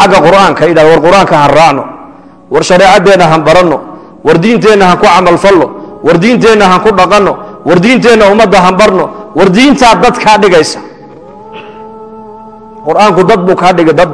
xagga qur'aanka yidhah war qur'aanka han raacno war shareecadeenna han baranno. War diinteenna han ku camalfalno war diinteenna han ku dhaqanno. War diinteenna ummadda han barno. War diintaa dad kaa dhigaysa. Qur'aanku dad buu kaa dhigay dad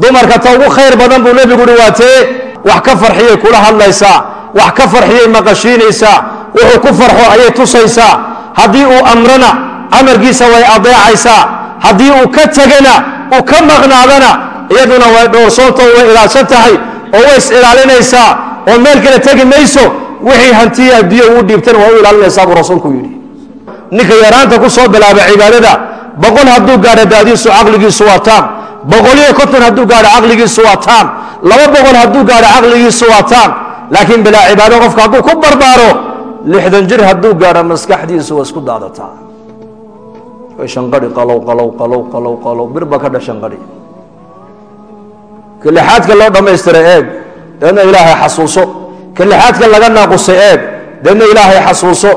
dumarka ta ugu khayr badan buu nebigu uhi waa tee wax ka farxiyay kula hadlaysaa? Wax ka farxiyay maqashiinaysaa? Wuxuu ku farxo ayay tusaysaa? Haddii uu amrana amarkiisa way adeecaysaa haddii uu ka tegana uu ka maqnaadana iyaduna way dhowrsoontoo way ilaadsan tahay oo way is ilaalinaysaa oo meel kale tegi mayso wixii hantiya adduunya uu dhiibtana waa u ilaalinaysaa buu rasuulku yidhi. Ninka yaraanta ku soo bilaaba cibaadada boqol hadduu gaadho daadiisu caqligiisu waa taam boqoliyo konton hadduu gaadho caqligiisu waa taam laba boqol hadduu gaadho caqligiisu waa taam laakiin bilaa cibaado qofka hadduu ku barbaaro lixdan jir hadduu gaadho maskaxdiisu waa isku daadataa way shanqari qalow qalow qalow qalow qalow birba ka dha shanqari kalixaadka loo dhammaystiray eeg deedna ilaahay xasuuso. Kalixaadka laga naaqusay eeg deedna ilaahay xasuuso.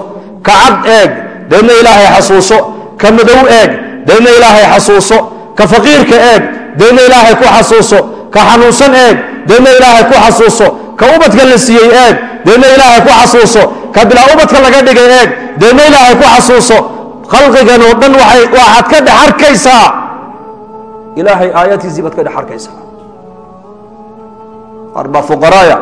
Ka cad eeg deedna ilaahay xasuuso. Ka madow eeg deedna ilaahay xasuuso. Ka faqiirka eeg deedna ilaahay ku xasuuso. Ka xanuunsan eeg deedna ilaahay ku xasuuso. Ka ubadka la siiyey eeg deedna ilaahay ku xasuuso. Ka bilaa ubadka laga dhigay eeg deedna ilaahay ku xasuuso khalqigan oo dhan waxaad ka dhex arkaysaa. Ilaahay aayaadkiisii baad ka dhex arkaysaa. Qaar baa fuqaraaya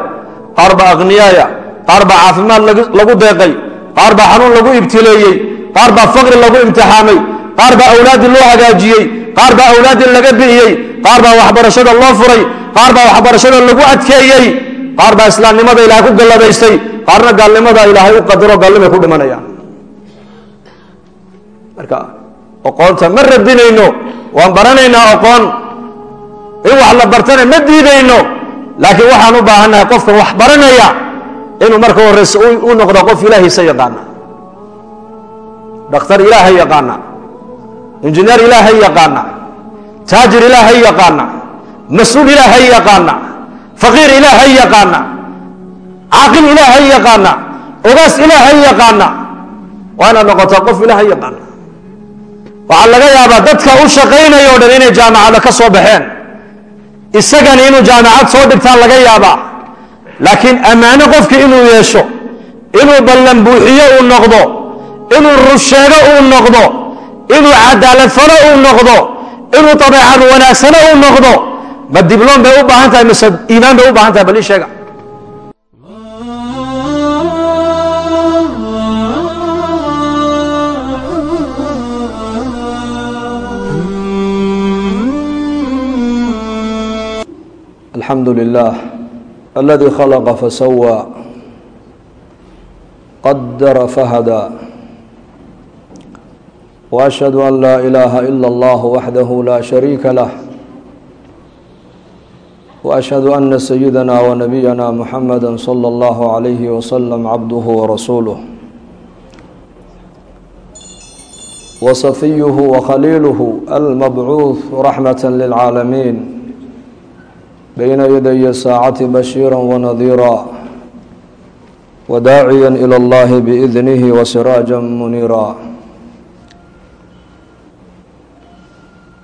qaar baa akhniyaaya qaar baa caafimaad lagu deeqay qaar baa xanuun lagu ibtileeyey qaar baa faqri lagu imtixaamay qaar baa awlaaddii loo hagaajiyey qaar baa awlaaddii laga bi'iyey qaar baa waxbarashada loo furay qaar baa waxbarashada lagu adkeeyey qaar baa islaamnimada ilaahay ku galladaystay qaarna gaalnimada ilaahay u qadaro gaalnimay ku dhimanayaan marka oqoonta ma radinayno waan baranaynaa oqoon. In wax la bartana ma diidayno. Laakiin waxaan u baahannahay qofkan wax baranaya inuu marka horeyse u noqdo qof ilaahiisa yaqaana. Dhakhtar ilaahay yaqaana. Injineer ilaahay yaqaana. Taajir ilaahay yaqaana. Mas'uul ilaahay yaqaana. Faqiir ilaahay yaqaana. Caaqil ilaahay yaqaana. Ogaas ilaahay yaqaana. Waa inaad noqotaa qof ilaahay yaqaana waxaa laga yaabaa dadka u shaqaynaya dhan inay jaamacada ka soo baxeen. Isagani inuu jaamacad soo dhigtaa laga yaabaa. Laakiin ammaano qofki inuu yeesho inuu ballan buuxiyo uu noqdo inuu rusheego uu noqdo inuu cadaalad falo uu noqdo inuu dabeecad wanaagsano uu noqdo ma dibloom bay u baahan tahay mise iimaan bay u baahan tahay bal ii sheega الحمد لله الذي خلق فسوى قدر فهدى واشهد ان لا اله الا الله وحده لا شريك له واشهد ان سيدنا ونبينا محمدا صلى الله عليه وسلم عبده ورسوله وصفيه وخليله المبعوث رحمه للعالمين bayna yaday saacati bashiira wanadiira wadaaciya ilى اllahi biidnihi wasiraaja muniira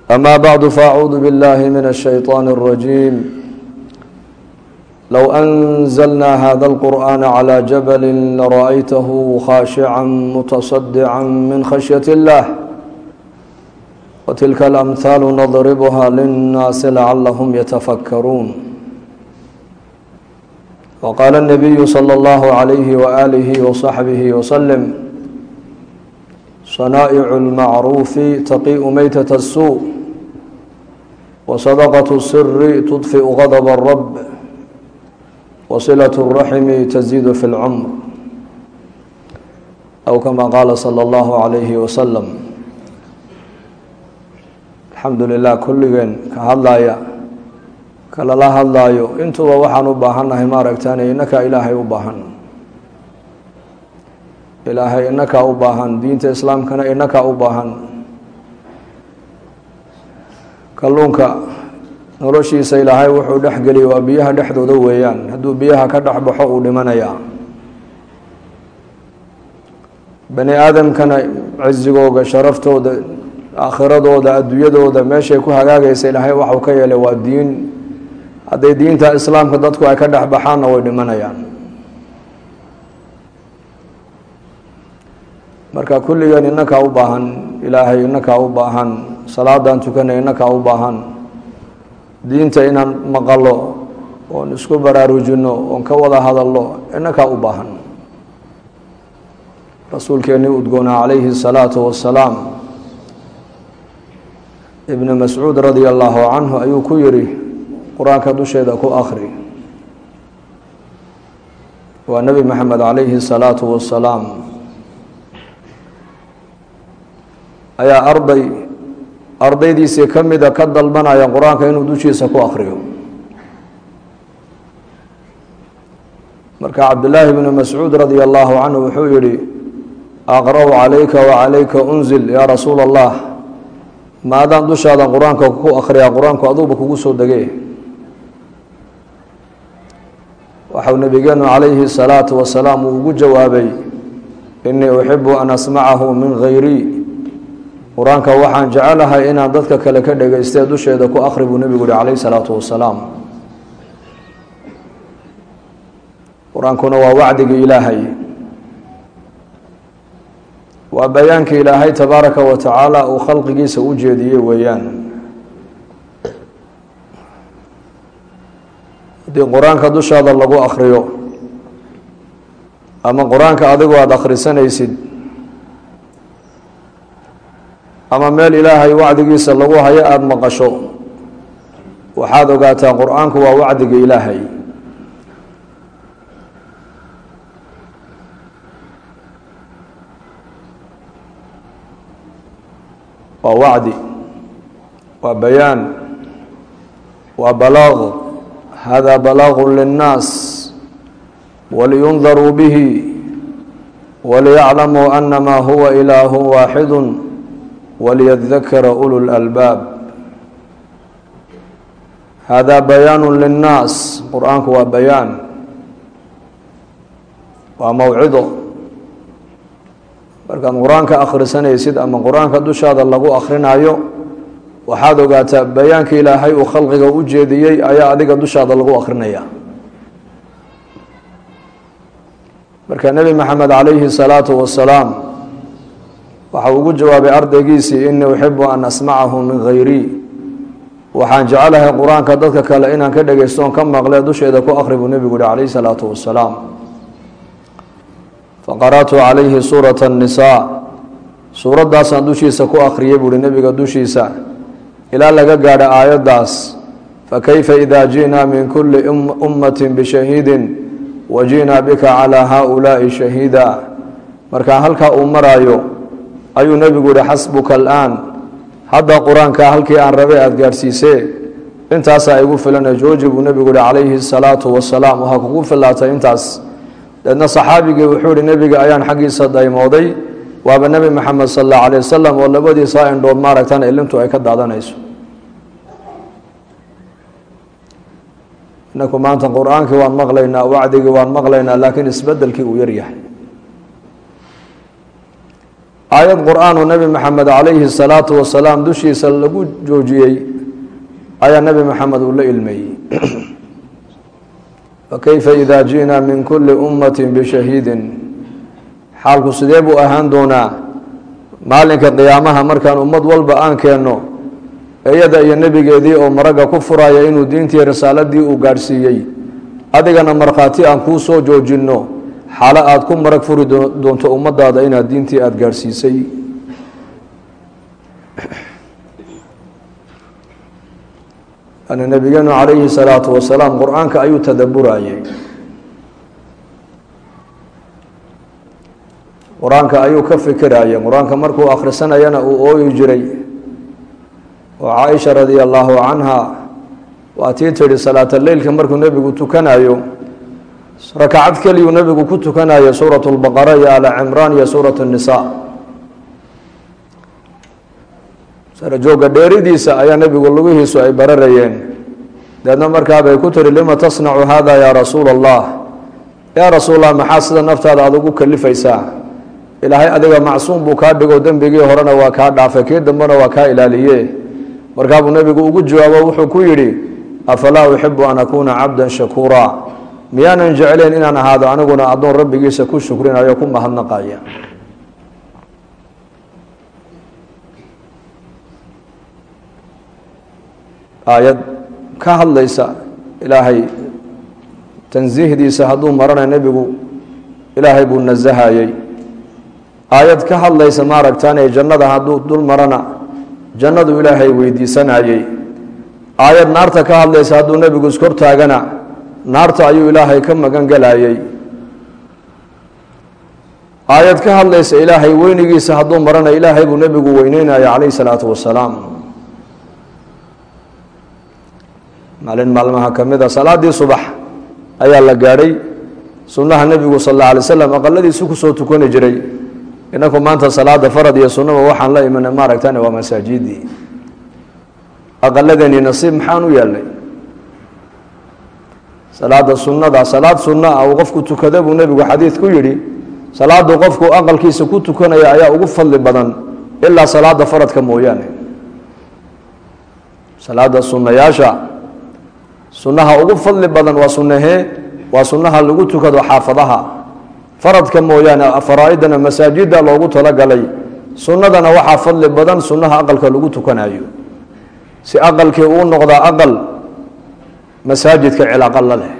ama bacdu faacuudu biاllahi min الshayطaan الrajiim لو أنزلنا هذا القرآن على جبل لرأيته خاشعا متصدعا من خشية الله. وتلك الأمثال نضربها للناس لعلهم يتفكرون وقال النبي صلى الله عليه وآله وصحبه وسلم صنائع المعروف تقيء ميتة السوء وصدقة السر تطفئ غضب الرب وصلة الرحم تزيد في العمر أو كما قال صلى الله عليه وسلم alxamdulilah kulligeen ka hadlaaya kalala hadlaayo intuba waxaan u baahannahay maaragtaan inakaa ilaahay u baahan. Ilaahay inakaa u baahan diinta islaamkana inakaa u baahan. Kalluunka noloshiisa ilaahay wuxuu dhexgeliya waa biyaha dhexdooda weeyaan. Hadduu biyaha ka dhex baxo uu dhimanayaa bani aadamkana cizigooga sharaftooda aakhiradooda adduunyadooda meeshay ku hagaagaysa ilaahay waxau ka yeelay waa diin. Hadday diinta islaamka dadku ay ka dhex baxaanna way dhimanayaan. Marka kulligeen inakaa u baahan ilaahay inakaa u baahan salaadaan tukanay inakaa u baahan. Diinta inaan maqalo oon isku baraarujino oon ka wada hadalno inakaa u baahan. Rasuulkeennii udgoonaa calayhi الsalaatu wasalaam ibnu mascuud radia allahu canhu ayuu ku yihi qur'aanka dusheeda ku akri waa nebi maxamed calayhi الsalaatu wasalaam ayaa arday ardaydiisii ka mida ka dalbanaya qur'aanka inuu dushiisa ku akriyo marka cabdillaahi bnu mascuud radia allahu canhu wuxuu yihi aqra' calayka wacalayka unzil yaa rasuula allah maadaan dushaada qur'aanka ku akhriyaa qur'aanku aduuba kugu soo degee. Waxau nabigeenu calayhi salaatu wasalaam uu ugu jawaabay inii uxibu an asmacahu min hayrii qur'aanka waxaan jecelahay inaan dadka kale ka dhegaystee dusheeda ku akhri buu nebigu yihi calayhi salaatu wasalaam. Qur'aankuna waa wacdigii ilaahay waa bayaankii ilaahay tabaaraka wa tacaala uu khalqigiisa u jeediyey weeyaan. Haddii qur'aanka dushaada lagu akhriyo ama qur'aanka adigu aada akhrisanaysid ama meel ilaahay wacdigiisa lagu hayo aada maqasho waxaad ogaataa qur'aanku waa wacdiga ilaahay waa wacdi waa bayaan waa balaaq. Hada balaagu linnaas waliyundaruu bihi waliyaclamuu anama huwa ilaahu waaxidu waliyadakara ulu lalbaab hada bayaanu linnaas qur'aanku waa bayaan waa mawcido markaad qur'aanka akhrisanaysid ama qur'aanka dushaada lagu akhrinayo waxaad ogaataa bayaanka ilaahay uu khalqiga u jeediyey ayaa adiga dushaada lagu akhrinaya. Marka nebi maxamed calayhi salaatu wasalaam waxa ugu jawaabay ardaygiisii inii uxibu an asmacahu min hayrii waxaan jecelahay qur'aanka dadka kale inaan ka dhegaysto on ka maqle dusheeda ku akhri buu nebigu yihi calayhi salaatu wasalaam faqara'tu calayhi suurata annisaa suuraddaasaan dushiisa ku akhriyey buuhi nebiga dushiisa ilaa laga gaadho aayaddaas fakayfa idaa ji'naa min kulli ummati bishahiidin wa ji'naa bika calaa haaulaa'i shahiida markaa halkaa uu maraayo ayuu nebigu yihi xasbuka alaan hadda qur'aanka halkii aan rabay aada gaadhsiisee intaasaa igu filana jooji buu nebigu yihi calayhi salaatu wasalaam waxaa kugu filaatay intaas deedna saxaabigii wuxuu ihi nebiga ayaan xaggiisa daymooday. Waaba nebi maxamed sal allahu alayh wasalam oo labadiisaa indhood maaragtan ilintu ay ka daadanayso. Inaku maanta qur'aankii waan maqlaynaa wacdigii waan maqlaynaa laakiin isbedelkii uu yaryahay aayad qur'aanoo nebi maxamed calayhi salaatu wasalaam dushiisa lagu joojiyey ayaa nebi maxamed uu la ilmeeyey fakayfa idaa ji'naa min kulli ummati bishahiidin xaalku sidee buu ahaan doonaa maalinka qiyaamaha markaan ummad walba aan keenno iyada iyo nebigeedii oo maragga ku furaya inuu diintii risaaladii uu gaadhsiiyey adigana markhaati aan kuu soo joojinno xaalo aada ku marag furi doonto ummadaada inaad diintii aada gaadhsiisay yani nabigeenu calayhi salaatu wasalaam qur'aanka ayuu tadaburayay qur'aanka ayuu ka fikirayay. Qur'aanka markuu akhrisanayana uu ooyi jiray. Oo caaisha radia allaahu canha waa tii tidhi salaata leylka markuu nebigu tukanayo rakacad keliyuu nebigu ku tukanayo suurat lbaqara iyo ala cimraan iyo suurat nisa sarajooga dheeridiisa ayaa nebigu lugihiisu ay bararayeen. Deedna markaabay ku tiri lima tasnacu hada yaa rasuula allah yaa rasuul allah maxaa sida naftaada aada ugu kalifaysaa? Ilaahay adiga macsuum buu kaa dhigo dembigii horena waa kaa dhaafay kii dambena waa kaa ilaaliye. Markaabuu nebigu ugu jawaabo wuxuu ku yidhi afalaa uxibu an akuuna cabdan shakuura miyaanan jeclayn inaan ahaado aniguna addoon rabbigiisa ku shukrinayo ku mahadnaqaya aayad ka hadlaysa ilaahay tansiihdiisa hadduu marana nebigu ilaahay buu nasahayey aayad ka hadlaysa maaragtaane jannada hadduu dul marana jannadu ilaahay weydiisanayey. Aayad naarta ka hadlaysa hadduu nebigu iskortaagana naarta ayuu ilaahay ka magan gelayey aayad ka hadlaysa ilaahay weynigiisa hadduu marana ilaahay buu nebigu weyneynaya calayhi salaatu wasalaam maalin maalmaha ka mid a salaadii subax ayaa la gaadhay. Sunnaha nebigu sal alla alay slam aqaladiisu ku soo tukani jiray. Inaku maanta salaada farad iyo sunnaba waxaan la imana maaragtane waa masaajidii. Aqaladeeni nasiib maxaan u yeelnay? Salaada sunnada salaad sunna ah uu qofku tukada buu nebigu xadiid ku yidhi salaadu qofku aqalkiisa ku tukanaya ayaa ugu fadli badan ilaa salaada faradka mooyaane. Salaada sunnayaasha sunnaha ugu fadli badan waa sunnahee waa sunnaha lagu tukado xaafadaha. Faradka mooyaane faraa-idana masaajida loogu talagalay. Sunnadana waxaa fadli badan sunnaha aqalka lagu tukanayo si aqalkii uu noqdaa aqal masaajidka cilaaqa la leh.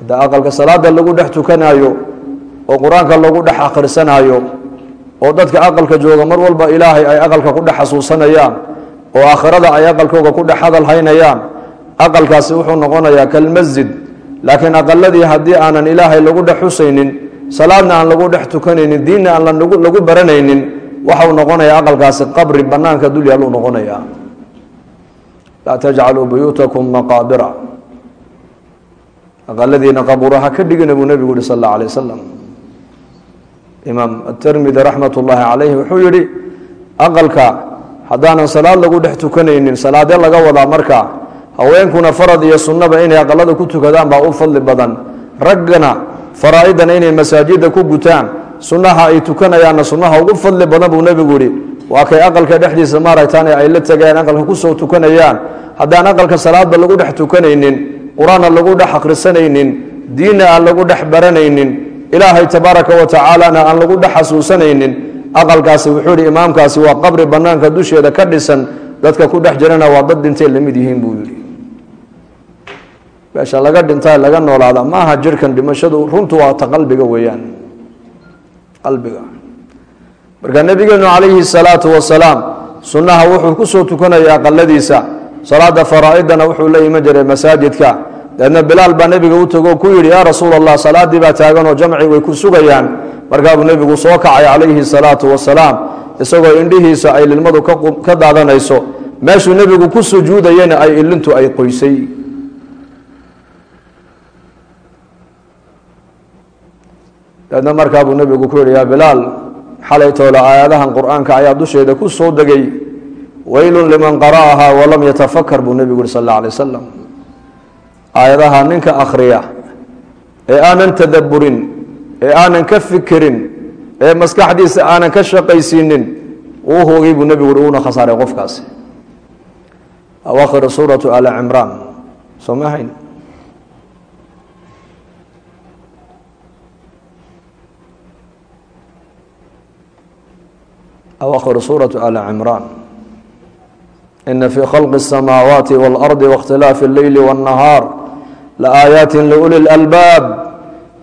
Hadda aqalka salaada lagu dhex tukanayo oo qur'aanka lagu dhex akhrisanayo oo dadka aqalka jooga mar walba ilaahay ay aqalka ku dhex xasuusanayaan oo aakhirada ay aqalkooga ku dhex hadal haynayaan aqalkaasi wuxuu noqonayaa kalmasjid. Laakiin aqaladii haddii aanan ilaahay lagu dhex xusaynin salaadna aan lagu dhex tukanaynin diinna aan lagu baranaynin waxau noqonayaa aqalkaasi qabri banaanka dul yaaluu noqonayaa. Laa tajcaluu buyuutakum maqaabira. Aqaladiina qabuuraha ka dhigina buu nebigu yihi sal alla alay wasalam imaam atermidi raxmat ullaahi calayhi wuxuu yihi aqalka haddaanan salaad lagu dhex tukanaynin salaadee laga wadaa marka haweenkuna farad iyo sunnaba inay aqalada ku tukadaan baa u fadli badan. Raggana faraa-idana inay masaajida ku gutaan sunnaha ay tukanayaanna sunnaha ugu fadli badan buu nebigu yihi waa kay aqalka dhexdiisa maaragtaan ay la tegayaan aqalka ku soo tukanayaan. Haddaan aqalka salaadba lagu dhex tukanaynin qur'aanna lagu dhex akhrisanaynin diinna aan lagu dhex baranaynin ilaahay tabaaraka wa tacaalana aan lagu dhex xasuusanaynin aqalkaasi wuxuu yihi imaamkaasi waa qabri banaanka dusheeda ka dhisan dadka ku dhex jirana waa dad dhintay la mid yihiin buu yihi meesha laga dhintaa laga noolaada maaha jirkan dhimashadu runtu waa ta qalbiga weeyaan qalbiga. Marka nabigeenu calayhi salaatu wasalaam sunnaha wuxuu ku soo tukanaya aqaladiisa salaada faraa-idana wuxuu la iman jiray masaajidka. Dabeedna bilaal baa nebiga u tago ku yidhi yaa rasuul allah salaadii baa taagan oo jamci way ku sugayaan markaabuu nebigu soo kacay calayhi salaatu wasalaam isagoo indhihiisa ay lilmadu ka daadanayso meeshuu nebigu ku sujuudayana ay ilintu ay qoysay. Dabeedna markaabuu nebigu ku yihi yaa bilaal xalay toole aayadahan qur'aanka ayaa dusheeda ku soo degay. Weylun liman qara'ahaa walam yatafakar buu nebigu yihi sal alla alay wasalam aayadaha ninka akhriya ee aanan tadaburin ee aanan ka fikirin ee maskaxdiisa aanan ka shaqaysiinin uu hoogay buu nebigu yihi uuna khasaaray qofkaasi awaakhir suuratu ali cimraan soo ma hayn awaakhir suuratu ali cimraan ina fii khalqi الsamaawaati wاlardi waاkhtilaafi اlleyli wالnahaar laaayaati liuli اlalbaab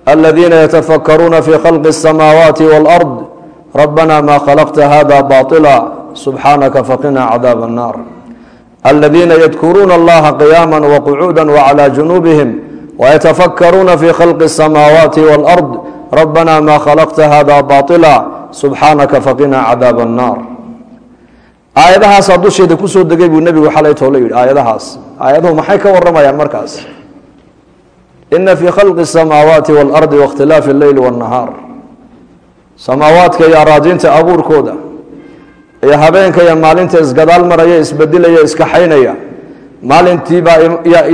aladiina yatafakaruuna fi khalqi الsamaawaati wاlard rabbana ma khalaqta hada baطila subxaanaka faqina cadaab الnar aladiina yadkuruuna allaha qiyaama waqcuuda wclى junuubihim wayatafakaruuna fi khalqi الsamaawaati wاlard rabbana ma khalaqta hada baطila subxaanaka faqina cadaab الnar aayadahaasaa dusheeda kusoo degay buu nebigu xalay toolo yidhi aayadahaas aayaduhu maxay ka waramayaan markaas ina fii khalqi الsamaawaati wاlardi waاkhtilaafi اlleyli wالnahaar samaawaadka iyo araadiinta abuurkooda iyo habeenka iyo maalinta isgadaal maraya isbedilaya iskaxaynaya maalintiibaa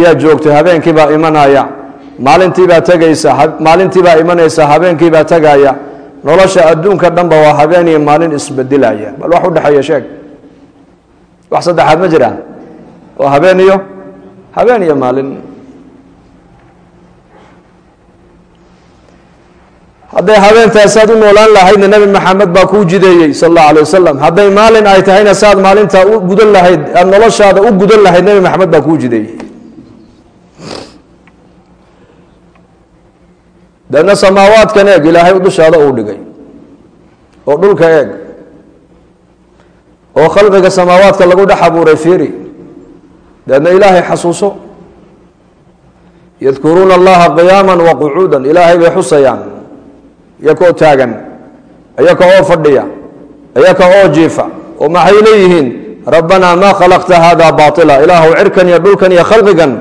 yaa joogtay habeenkiibaa imanaya maalintiibaa tegaysa maalintiibaa imanaysa habeenkiibaa tegaya nolosha adduunka dhanba waa habeen iyo maalin isbedelaya bal wax udhexeeya sheeg wax saddexaad ma jiraan waa habeen iyo habeen iyo maalin hadday habeentaas aad u noolaan lahaydna nebi maxamed baa kuu jideeyey sal allahu alay wasalam hadday maalin ay tahayna saaad maalintaa u gudan lahayd aad noloshaada u gudan lahayd nebi maxamed baa kuu jideeyey. Deedna samaawaadkan eeg ilaahay dushaada uu dhigay. Oo dhulka eeg. Oo khalqiga samaawaadka lagu dhex abuuray fiiri. Deedna ilaahay xasuuso. Yadkuruuna allaha qiyaama wa qucuudan ilaahay bay xusayaan iyaka oo taagan. Iyaka oo fadhiya. Iyaka oo jiifa. Oo maxay leeyihiin? Rabbanaa maa khalaqta hada baila ilaahu cirkan iyo dhulkan iyo khalqigan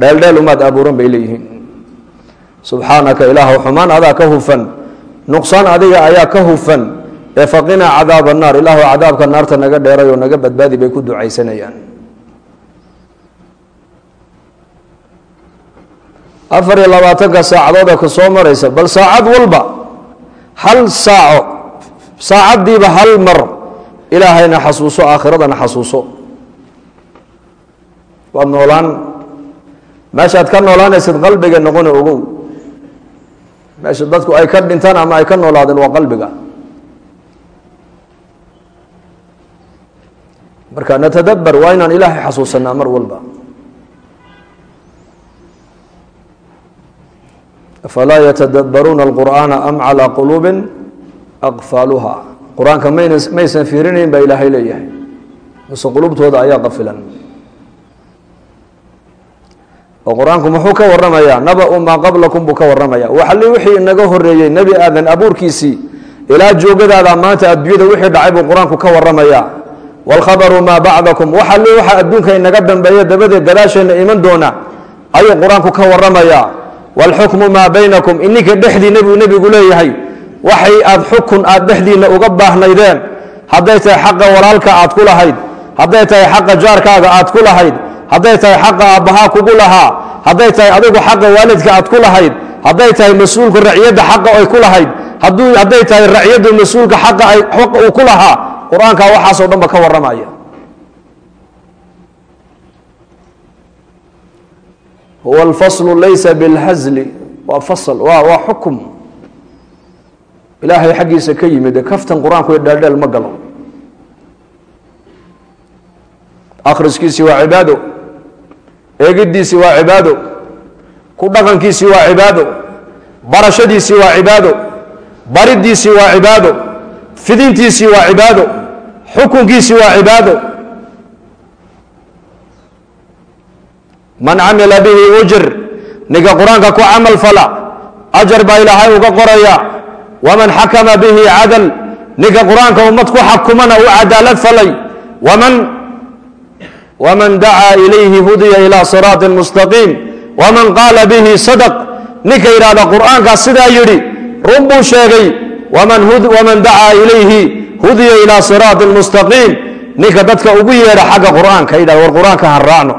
dheeldheel umaad abuuran bay leeyihiin. Subxaanaka ilaahu xumaan adaa ka hufan. Nuqsaan adiga ayaa ka hufan. Ee faqinaa cadaaba naar. Ilaahu cadaabka naarta naga dheeray oo naga badbaadi bay ku ducaysanayaan. Afar iyo labaatanka saacadood ee ku soo maraysa. Bal saacad walba hal saaco saacaddiiba hal mar ilaahayna xasuuso aakhiradana xasuuso. Waad noolaan. Meeshaad ka noolaanaysid qalbiga noqona ogow. Meesha dadku ay ka dhintaan ama ay ka noolaadeen waa qalbiga. Marka natadabar waa inaan ilaahay xasuusanaa mar walba afalaa yatadabbaruuna alqur'aana am calaa quluubin aqfaaluha qur'aanka maysan fiirinayn baa ilaahay leeyahay. Mase qulubtooda ayaa qafilan. Oo qur'aanku muxuu ka waramayaa naba-u maa qablakum buu ka waramaya waxali wixii inaga horeeyey nebi aadan abuurkiisii ilaa joogadaada maanta adduunyada wixii dhacay buu qur'aanku ka waramayaa waalkhabaru maa bacdakum. Waxali waxa adduunka inaga dambeeya dabadeed gadaasheenna iman doona ayuu qur'aanku ka waramayaa waalxukmu maa baynakum ininka dhexdiina buu nebigu leeyahay waxay aad xukun aad dhexdiinna uga baahnaydeen hadday tahay xaqa walaalka aad ku lahayd hadday tahay xaqa jaarkaaga aad ku lahayd hadday tahay xaqa aabbahaa kugu lahaa hadday tahay adigu xaqa waalidka aad ku lahayd hadday tahay mas'uulka raciyadda xaqa ay ku lahayd hadday tahay raciyadda mas'uulka xaqa uu ku lahaa qur'aankaa waxaasoo dhan ba ka warramaya huwa alfaslu laysa bilhazli waa fasl waa waa xukum ilaahay xaggiisa ka yimid kaftan qur'aanku dheeldheel ma galo akhriskiisii waa cibaado eegiddiisii waa cibaado ku dhaqankiisii waa cibaado barashadiisii waa cibaado bariddiisii waa cibaado fidintiisii waa cibaado xukunkiisii waa cibaado man camila bihi ujir ninka qur'aanka ku camal fala ajar baa ilaahay uga qoraya. Waman xakama bihi cadal. Ninka qur'aanka ummad ku xakumana uu cadaalad falay. Waman dacaa ilayhi hudiya ilaa siraaطi mustaqiim waman qaala bihi sadaq. Ninka yidhahda qur'aankaa sidaa yidhi run buu sheegay. Waman dacaa ilayhi hudiya ilaa siraaطi mustaqiim ninka dadka ugu yeedha xagga qur'aanka yidhahda war qur'aanka ha raacno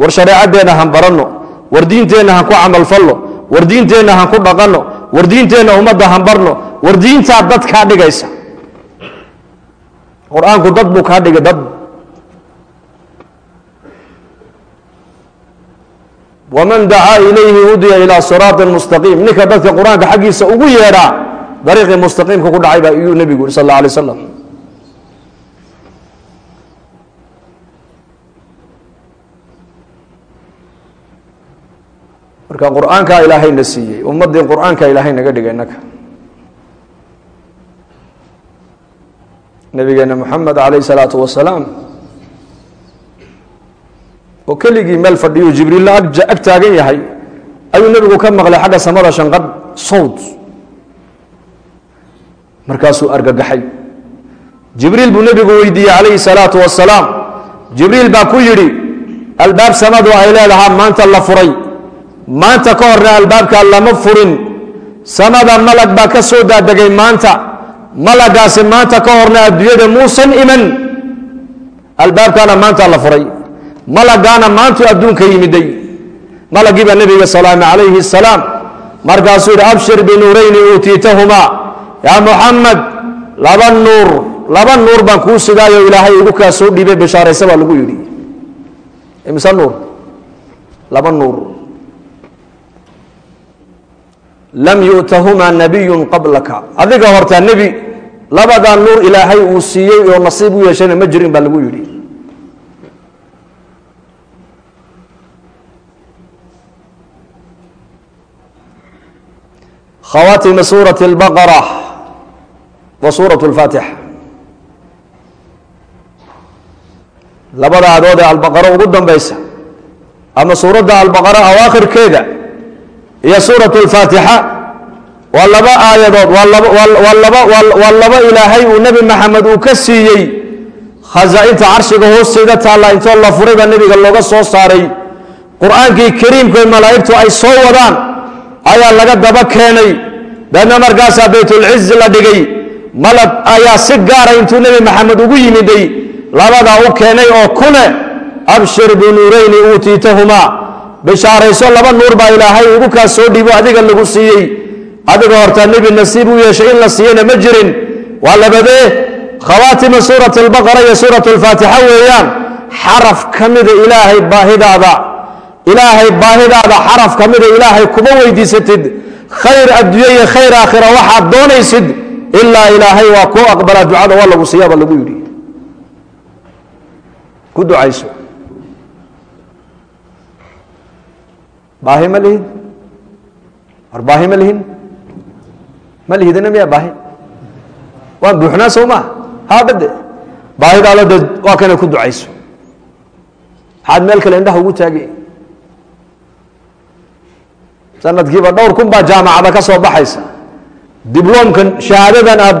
war shareecadeenna han baranno war diinteenna han ku camalfalno war diinteenna han ku dhaqanno war diinteenna ummadda han barno war diintaa dad kaa dhigaysa. Qur'aanku dad buu kaa dhigay dad. Wman dacaa ilayhi hudiya ilaa siraaطi mustaqiim. Ninka dadka qur'aanka xaggiisa ugu yeedhaa dariiqii mustaqiimka ku dhacay baa iyuu nebigu yuri sal اlla alay slam marka qur'aankaa ilaahayna siiyey ummaddii qur'aanka ilaahay naga dhigay innaka nabigeena moxamed alayh الsalaatu wasalaam oo keligii meel fadhiyu jibriilla ag taagan yahay ayuu nebigu ka maqlay xagga samada shanqadh sawd markaasuu argagaxay. Jibriil buu nebigu weydiiyey calayhi salaatu wasalaam jibriil baa ku yidhi albaab samadu ay leedahaa maanta la furay maanta ka horna albaabkaa lama furin. Samada malag baa ka soo daadegay maanta. Malagaasi maanta ka horna adduunyada muusan iman. Albaabkaana maanta la furay. Malagaana maantuu adduunka yimiday. Malagii baa nebiga salaame calayhi salaam. Markaasuu yidhi abshir binuurayni uutiitahumaa yaa muxamed laba nuur laba nuur baan kuu sugaayo ilaahay igu kaa soo dhiibay bishaaraysa baa lagu yidhi. Imise nuur? Laba nuur lam yu'tahumaa nabiyun qablaka. Adiga hortaa nebi labadaa nuur ilaahay uu siiyey oo nasiib u yeeshayna ma jirin baa lagu yidhi. Khawaatima suurati اlbaqara wa suuratu اlfaatixa labada aadood ee albaqaro ugu dambaysa ama suuradda albaqara iyo suuratu اlfaatixa waa laba aayadood waa laba ilaahay uu nebi maxamed uu ka siiyey khasaa-inta carshiga hoosteeda taalla intoo la furay baa nebiga looga soo saaray. Qur'aankii kariimka malaa'igtu ay soo wadaan ayaa laga daba keenay. Daedna markaasaa baytulcizi la dhigay. Malab ayaa si gaara intuu nebi maxamed ugu yimiday. Labadaa u keenay oo kule abshir binuurayni uutiitahumaa bishaarayso laba nuur baa ilaahay igu kaa soo dhiibo adiga lagu siiyey. Adiga hortaa nebi nasiib u yeeshay in la siiyana ma jirin. Waa labadee khawaatima suurat albaqara iyo suurat alfaatixa weeyaan xaraf ka mida ilaahay baahidaada. Ilaahay baahidaada xaraf ka mida ilaahay kuma weydiisatid khayr adduunye iyo khayr aakhira waxaad doonaysid ilaa ilaahay waa kuu aqbalaa ducada waa lagu siiyaaba lagu yidhi. Ku ducayso baahi ma lihid war baahi ma lihin? Ma lihidina miyaa baahi waan buuxnaa soo maa haabade baahidaada de waa kana ku ducayso. Maxaad meel kale indhaha ugu taagay? Sanadkiiba dhowr kun baa jaamacada ka soo baxaysa. Dibloomkan shahaadadan aad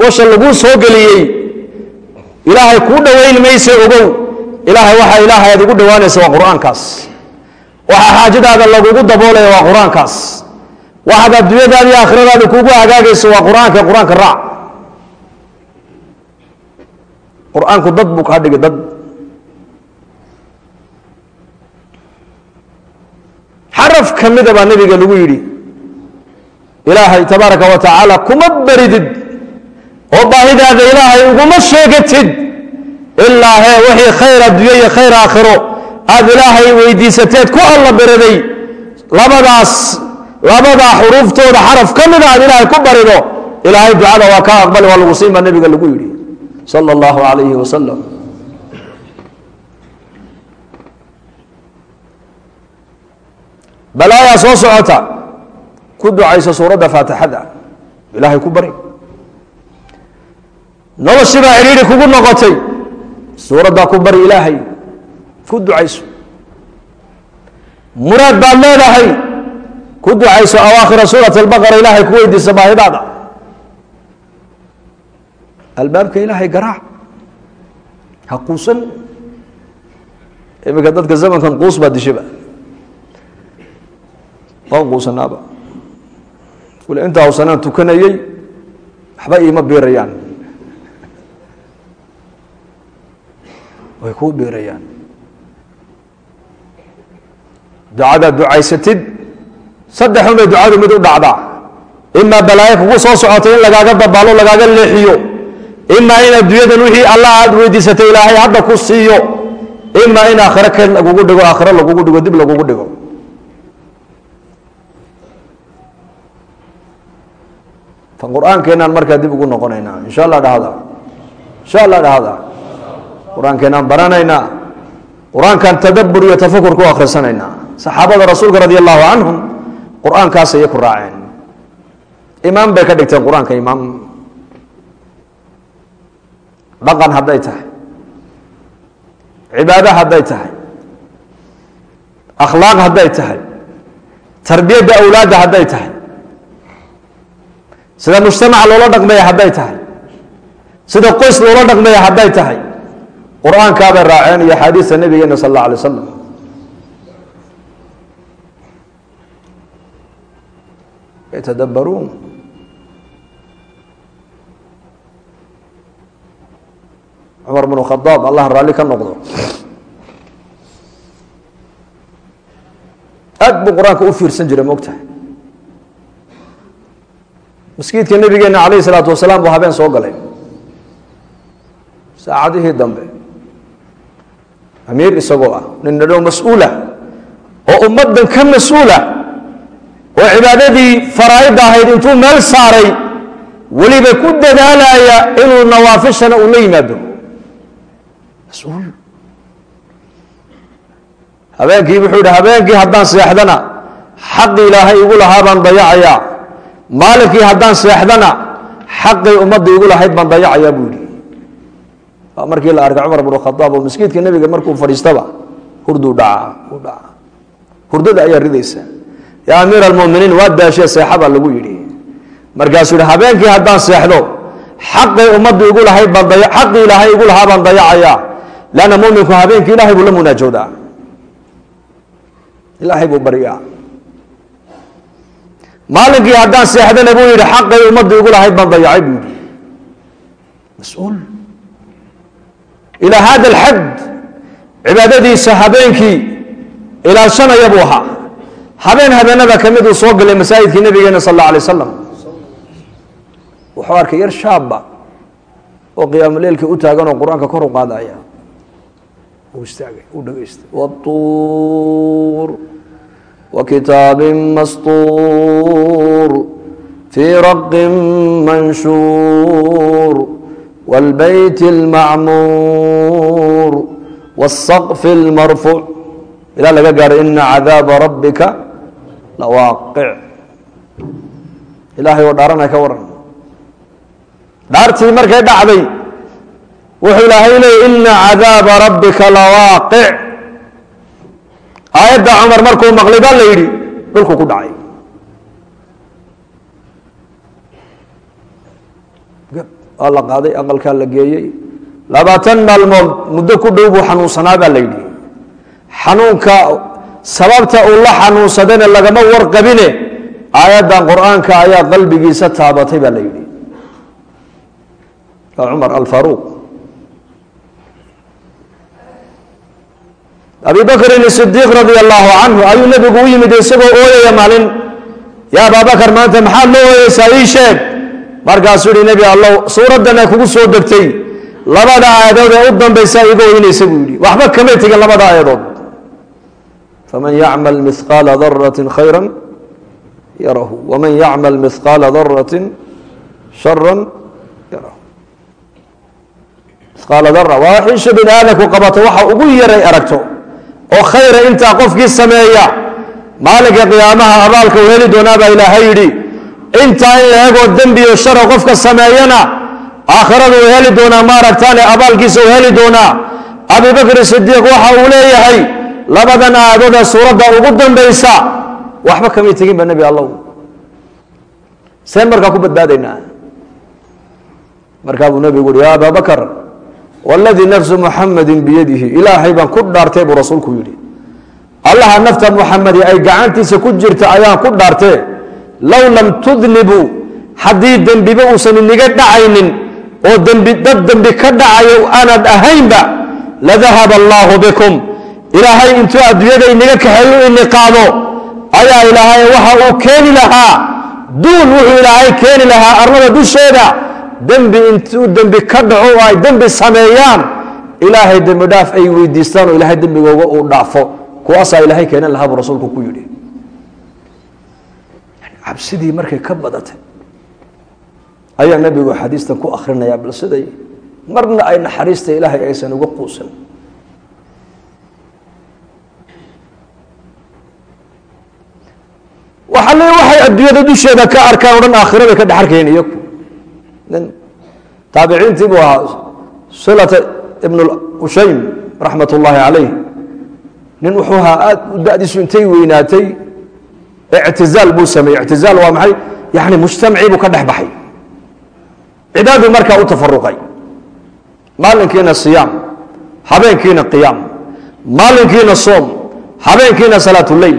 gosha laguu soo geliyey ilaahay kuu dhoweyn mayse ogow. Ilaahay waxa ilaahay aad ugu dhowaanaysa waa qur'aankaas waxa xaajadaada lagugu daboolaya waa qur'aankaas. Waxaad adduunyadaada iyo aakhiradaada kuugu hagaagayso waa qur'aanka qur'aanka raac. Qur'aanku dad buu kaa dhigay dad. Xaraf ka mida baa nebiga lagu yidhi ilaahay tabaaraka wa tacaala kuma beridid oo baahidaada ilaahay uguma sheegatid. Ilaa hee wixii khayr adduunye iyo khayr aakhiro aad ilaahay weydiisateed ku alla beriday labadaas labadaa xuruuftooda xaraf ka mida aad ilaahay ku barido ilaahay ducada waa kaa aqbali waa lagu siin baa nebiga lagu yidhi sala allahu calayhi wasalam balaayaa soo socota ku ducayso suuradda faatixada ilaahay ku bari. Noloshibaa cidhiidhi kugu noqotay suuraddaa ku bari ilaahay ku ducayso. Muraad baad leedahay ku ducayso awaakhira suurat albaqara ilaahay ku weydiisa baahidaada. Albaabka ilaahay garaac. Ha quusan. Iminka dadka zamankan quus baa dishaba waan quusanaaba. Kule intaa hawsanaan tukanayey waxba iima biirayaan. Way kuu biirayaan ducadaad ducaysatid saddexun bay ducadu mid u dhacdaa. Imaa balaayo kugu soo socotay in lagaaga dabaalo lagaaga leexiyo. Imaa in adduunyadan wixii allah aad weydiisatay ilaahay hadda ku siiyo. Imaa in aakhiro keed lagugu dhigo aakhiro lagugu dhigo dib lagugu dhigo. Tan qur'aankeenaan markaa dib ugu noqonaynaa. Insha allah dhahda. Insha allah dhahda. Qur'aankeenaan baranaynaa. Qur'aankaan tadabbur iyo tafakur ku akhrisanaynaa saxaabada rasuulka radi allahu canhum qur'aankaas ayay ku raaceen. Imaam bay ka dhigteen qur'aanka imaam. Dhaqan hadday tahay. Cibaado hadday tahay. Akhlaaq hadday tahay. Tarbiyadda awlaadda hadday tahay. Sida mujtamaca loola dhaqmaya hadday tahay. Sida qoys loola dhaqmaya hadday tahay. Qur'aankaabay raaceen iyo axaadiista nabigeena sal alla alay wasalam yatadabbaruun cumar bnu khadaab allah raalli ka noqdo aad buu qur'aanka u fiirsan jiray moogtahay maskiidka nabigeena calayhi salaatu wasalaam buu habeen soo galay saacadihii dambe amiir isagoo ah nin nadhow mas'uula oo ummaddan ka mas'uula oo cibaadadii faraa'idda ahayd intuu meel saaray weliba ku dadaalaya inuu nawaafishana uu la yimaado. Mas'uul. Habeenkii wuxuu yidhi habeenkii haddaan seexdana xaqii ilaahay igu lahaa baan dayacayaa maalinkii haddaan seexdana xaqii ummadda igu lahayd baan dayacayaa buu yidhi. Waa markii la arkay cumar bnu oo maskiidka nebiga markuu fadhiistaba hurduu dhacaa u dhaca. Hurdada ayaa ridaysa yaa amiir almuminiin waa daashee seexa baa lagu yidhi. Markaasuu yihi habeenkii haddaan seexdo xaqii ummadda igu lahayd baan daya xaqii ilaahay igu lahaa baan dayacayaa leanna muminku habeenkii ilahay buu la munaajoodaa. Ilaahay buu baryaa maalinkii haddaan seexdana buu yidhi xaqay ummadda igu lahayd baan dayacay buu yidhi. Mas'uul. Ilaa hada alxad cibaadadiisa habeenkii ilaashanaya buu ahaa habeen habeenada ka mid uu soo galay masaajidkii nabigeena sal alla alay wasalam wuxuu arkay yar shaaba oo qiyaamuleilka u taagan oo qur-aanka kor u qaadaya uu istaagay uu dhegaystay watuur وkتاaب مسطور في رق منشور والبيت المعمور والسقف المرفوع ilaa laga gaaro إنa عذاaب رabika lawaaqic ilaahay oo dhaaranay ka waran dhaartii markay dhacday wuxuu ilaahay leeyay ina cadaaba rabbika lawaaqic aayadda cumar markuu maqlay baa la yidhi dhulku ku dhacay. Waa la qaaday aqalkaa la geeyey. Labaatan maalmood muddo ku dhow buu xanuunsanaa baa la yidhi. Xanuunka sababta uu la xanuunsadayna lagama warqabine. Aayaddan qur'aanka ayaa qalbigiisa taabatay baa la yidhi. Cumar alfaruuq abi bakrin radi allahu canhu ayuu nebigu u yimid isagoo ooyaya maalin ya abaabakar maanta maxaad la ooyeysaa ii sheeg. Markaasuu yihi nebi allow suuraddana kugu soo degtay. Labada aayadood ee u dambaysa iga ooynaysa buu yihi waxba kamay tegin labada aayadood faman yacmal mihqaala darati khayra yarahu waman yacmal mihqaala darati shara yarahu mihqaala dara waa wax isha bini aadamku qabato waxa ugu yaray aragto oo khayra intaa qofkii sameeya maalinka qiyaamaha abaalka uu heli doonaa baa ilaahay yidhi intaa in la egoo dembiyo shara qofka sameeyana aakhiradu uu heli doonaa maaragtaane abaalkiisa uu heli labadan aayadood ee suuradda ugu dambaysa waxba kamay tegin ba nebi allow seen markaa ku badbaadaynaa markaa buu nebigu uhi ya abaa bakar nafsu muxamadi biyadihi. Ilaahay baan ku dhaartay buu rasuulku yidhi. Allaha nafta muxamadi ay gacantiisa ku jirta ayaan ku dhaartee low lam tudnibuu haddii dembiba uusan iniga dhacaynin oo dembi dad dembi ka dhacayo aanad ahaynba ladahaba allaahu bikum ilaahay intuu adduunyada iniga kaxeeyo ini qaado ayaa ilaahay waxa uu keeni lahaa. Duul wuxuu ilaahay keeni lahaa arlada dusheeda. Dembi intuu dembi ka dhaco oo ay dembi sameeyaan ilaahay dembi dhaaf ay weydiistaan oo ilaahay dembigooga uu dhaafo. Kuwaasaa ilaahay keenan lahaa buu rasuulku ku yidhi. Cabsidii markay ka badatay ayaa nebigu xadiistan ku akrinaya bal siday marna ay naxariista ilaahay aysan uga quusan waxa le waxay adduunyada dusheeda ka arkaan o dhan ka dhex arkayen iyaku nin taabiciintii buu ahaa silata ibn ushaym raxmat ullaahi calayh nin wuxuu ahaa aad dadiisu intay weynaatay ictizaal buu sameeyey. Ictizaal waa maxay? Yani mujtamacii buu ka dhex baxay. Cibaaduu markaa u tafaruqay maalinkiina siyaam habeenkiina qiyaam. Maalinkiina soom habeenkiina salaatuleyl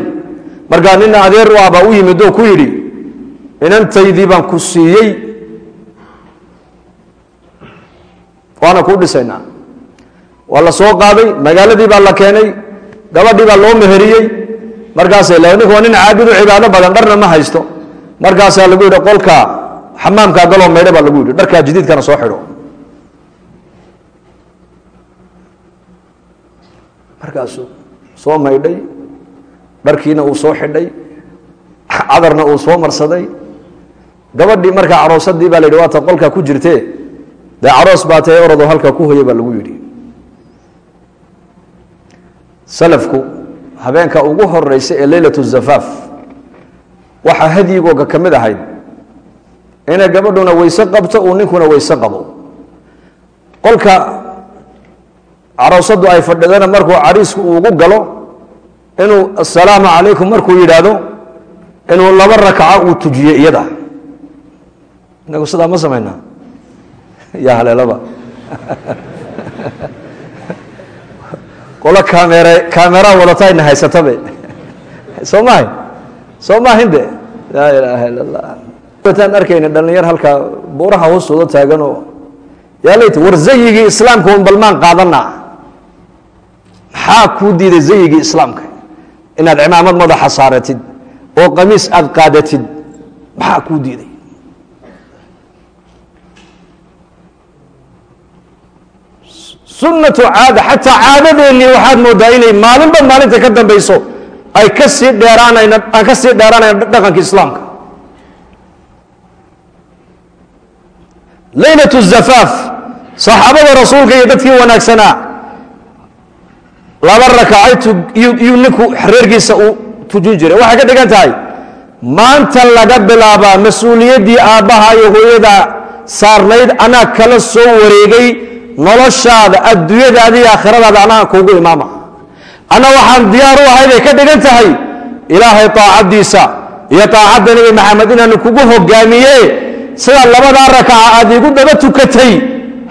markaa nina adeer u abaa u yimid oo ku yidhi inantaydii baan ku siiyey. Waana kuu dhisaynaa. Waa la soo qaaday magaaladii baa la keenay gabadhii baa loo meheriyey. Markaasay le ninku waa nin caabidu cibaado badan dharna ma haysto. Markaasaa lagu yidhi qolka xamaamkaa galoo maydho baa lagu yidhi. Dharkaa jadiidkana soo xidho. Markaasuu soo maydhay dharkiina uu soo xidhay cadarna uu soo marsaday. Gabadhii markaa caroosadii baa la yidhi waata qolkaa ku jirtee. Dee caroos baa orodoo halkaa ku hoya baa lagu yidhi. Salafku habeenka ugu horeysa ee leylat zafaaf waxaa hadyigooga ka mid ahayd inay gabadhuna weyse qabto uu ninkuna weyse qabo. Qolka caroosadu ay fadhidana markuu cariisku ugu galo inuu asalaamu calaykum markuu yidhaahdo inuu laba rakaco uu tujiyo iyada. Inagu sidaa ma samaynaa ya haleelaba. Qolo kaamere kaamera wadatayna haysatabe. Soo maahay soo maahinde laa ilaaha ila allah wataan arkayna dhalinyar halkaa buuraha hoostooda taaganoo. Yaa leyt war zayigii islaamka un balmaan qaadana maxaa kuu diiday zayigii islaamka inaad cimaamad madaxa saaratid oo qamiis aada qaadatid maxaa kuu diiday? Sunnatu caada xataa caadadeennii waxaad moodaa inay maalinba maalinta ka dambayso ay ka sii aan ka sii dhaqanka islaamka. Leylat zafaaf saxaabada rasuulka iyo dadkii wanaagsanaa laba rakacay iyuu ninku reerkiisa uu tujin jiray. Waxay ka dhigan tahay maanta laga bilaabaa mas'uuliyaddii aabbaha iyo hooyada saarnayd anaa kala soo wareegay noloshaada adduunyadaada iyo aakhiradaada anaa kuugu imaama. Anna waxaan diyaar u ahay bay ka dhigan tahay ilaahay taacaddiisa iyo taacadda nebi maxamed inaanu kugu hogaamiye. Sida labadaa rakaca aad igu daba tukatay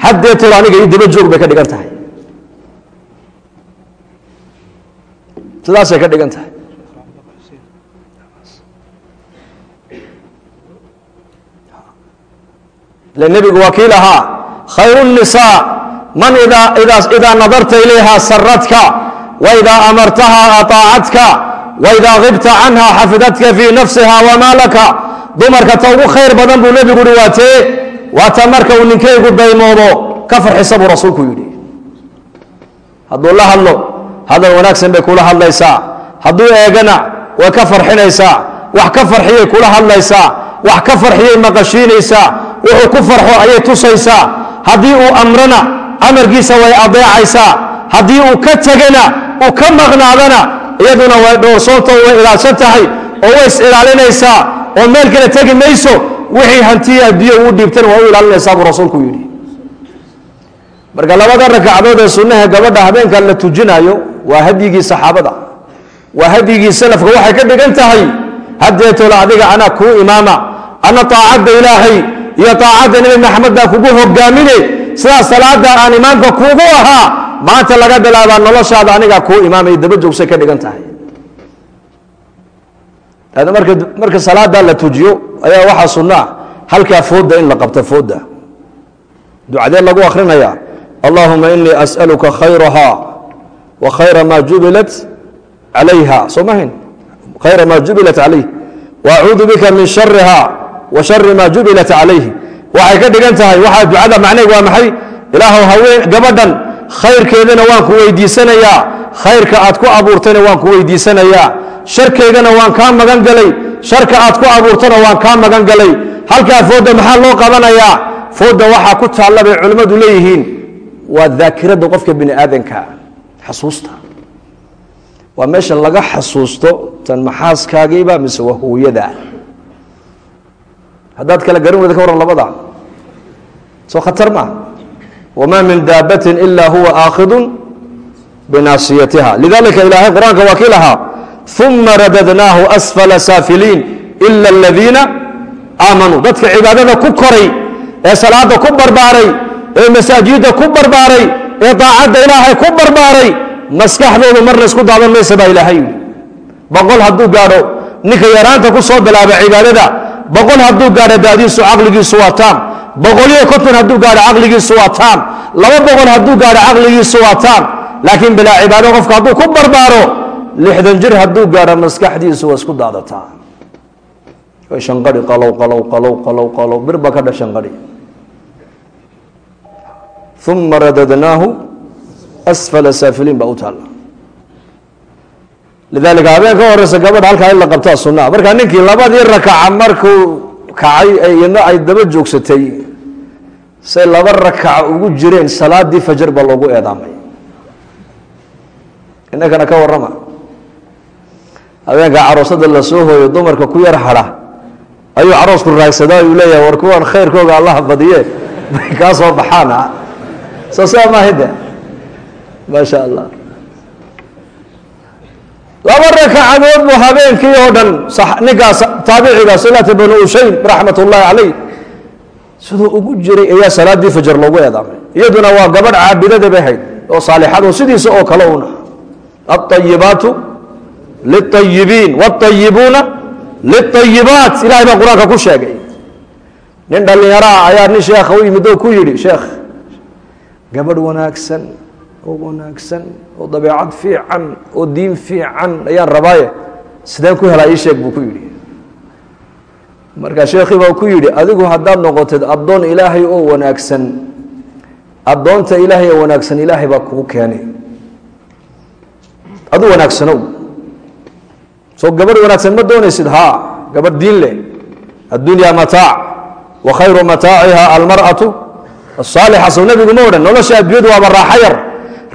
haddeetol aniga io daba joog bay ka dhigan tahay sidaasay ka dhigan tahay ile nebigu waa kii lahaa khayru الnisaa man idaa nadarta ilayha saradka waidaa amartaha aطaacadka waidaa ibta canha xafidatka fii nafsiha wamaa laka dumarka ta ugu khayr badan buu nebigu uhi waatee waata marka uu ninkaygu daymoodo ka farxisa buu rasuulku yidhi hadduu la hadlo hadal wanaagsan bay kula hadlaysaa. Hadduu eegana way ka farxinaysaa. Wax ka farxiyay kula hadlaysaa. Wax ka farxiyay maqashiinaysaa. Wuxuu ku farxo ayay tusaysaa. Haddii uu amrana amarkiisa way adeecaysaa haddii uu ka tegana uu ka maqnaadana iyaduna way dhowrsoonto way ilaadsan tahay oo way is ilaalinaysaa. Oo meel kale tegi mayso wixii hantiya adduunya uu dhiibtana waa u ilaalinaysaa buu rasuulku yidhi marka labada ragcadood ee sunnaha gabadha habeenkan la tujinayo waa hadyigii saxaabada. Waa hadyigii salafka. Waxay ka dhigan tahay haddeetoola adiga anaa kuu imaama ana taacadda ilaahay iyo taacadda nebi maxamed baa kugu hogaamine sidaa salaada aan imaamka kuugu ahaa maanta laga bilaabaa noloshaada anigaa kuu imaamay daba joogsay ka dhigan tahay. Marka salaadaa la tujiyo ayaa waxaa sunnaa halkaa fooda in la qabto fooda. Ducadee lagu akrinaya allahuma inii as'aluka khayraha wa khayra ma jubilat calayha soo mahayn khayra ma jubilat calayh wa bika min shariha wa shari ma jubilat calayhi waxay ka dhigan tahay waxaa ducada macneeg waa maxay? Ilaahu haween gabadhan khayrkeedana waan ku weydiisanayaa. Khayrka aad ku abuurtayna waan ku weydiisanayaa. Sharkeygana waan kaa magan galay. Sharka aad ku abuurtana waan kaa magan galay. Halkaa fooda maxaa loo qabanayaa? Fooda waxaa ku taalla bay culimmadu leeyihiin waa daakirada qofka bini aadanka xasuusta. Waa meesha laga xasuusto tan maxaaskaagiiba mise waa hooyada. Haddaad kala garan weyda ka warran labada. Soo khatar maaha wamaa min daabatin ila huwa aakhidun binaasiyatiha. Lidalika ilaahay qur'aanka waa kii lahaa uma radadnaahu asfala saafiliin ila aladiina aamanuu dadka cibaadada ku koray ee salaada ku barbaaray ee masaajidda ku barbaaray ee daacadda ilaahay ku barbaaray maskaxdoodu marna isku daadan maysa baa ilaahay. Yidhi boqol hadduu gaadho ninka yaraanta ku soo bilaaba cibaadada boqol hadduu gaadho daadiisu caqligiisu waa taam boqoliyo konton hadduu gaadho caqligiisu waa taam laba boqol hadduu gaadho caqligiisu waa taam laakiin bilaa cibaado qofka hadduu ku barbaaro lixdan jir hadduu gaadho maskaxdiisu waa isku daadataa way shanqari qalow qalow qalow qalow qalow bir ba ka dha shanqari uma radadnaahu asfala saafiliin baa u taalla lidaalika habeen ka horeysa gabadha halkaa in la qabtaa sunaa marka ninkii labadii rakaca markuu kacay iyadna ay daba joogsatay say laba rakaca ugu jireen salaadii fajar baa loogu eedaamay innakana ka warrama habeenka caroosada la hooyo dumarka ku yar hadha ayuu caroosku raagsadaa uu leeyahay war kuwan khayrkooga allaha badiye bay kaa soo baxaan soo saa maahide? Maa sha allah laba rakacadood buu habeenkii oo dhan ninkaas taabiciga silata banu ushayn raxmat ullaahi caleyh siduu ugu jiray ayaa salaadii fajar loogu eedaamay. Iyaduna waa gabadh caabidada bay hayd oo saalixado sidiisa oo kale una aayibaatu liayibiin wاayibuuna liayibaat ilahay baa qur'aanka ku sheegay. Nin dhallinyaraha ayaa nin sheekha u yimid oo ku yidhi sheekh gabadh wanaagsan oo wanaagsan oo dabeecad fiican oo diin fiican ayaan rabaaye. Sideen ku helaa ii sheeg buu ku yidhi. Markaa sheekhii baa ku yidhi adigu haddaad noqotid addoon ilaahay oo wanaagsan addoonta ilaahay oo wanaagsan ilaahay baa kugu keenay adu wanaagsanow soo gabadh wanaagsan ma doonaysid? Haa gabadh diin leh. Addunya mataac wa khayru mataaciha almar'atu asaalixa sow nebigu ma odhan nolosha adduunyadu waaba raaxo yar.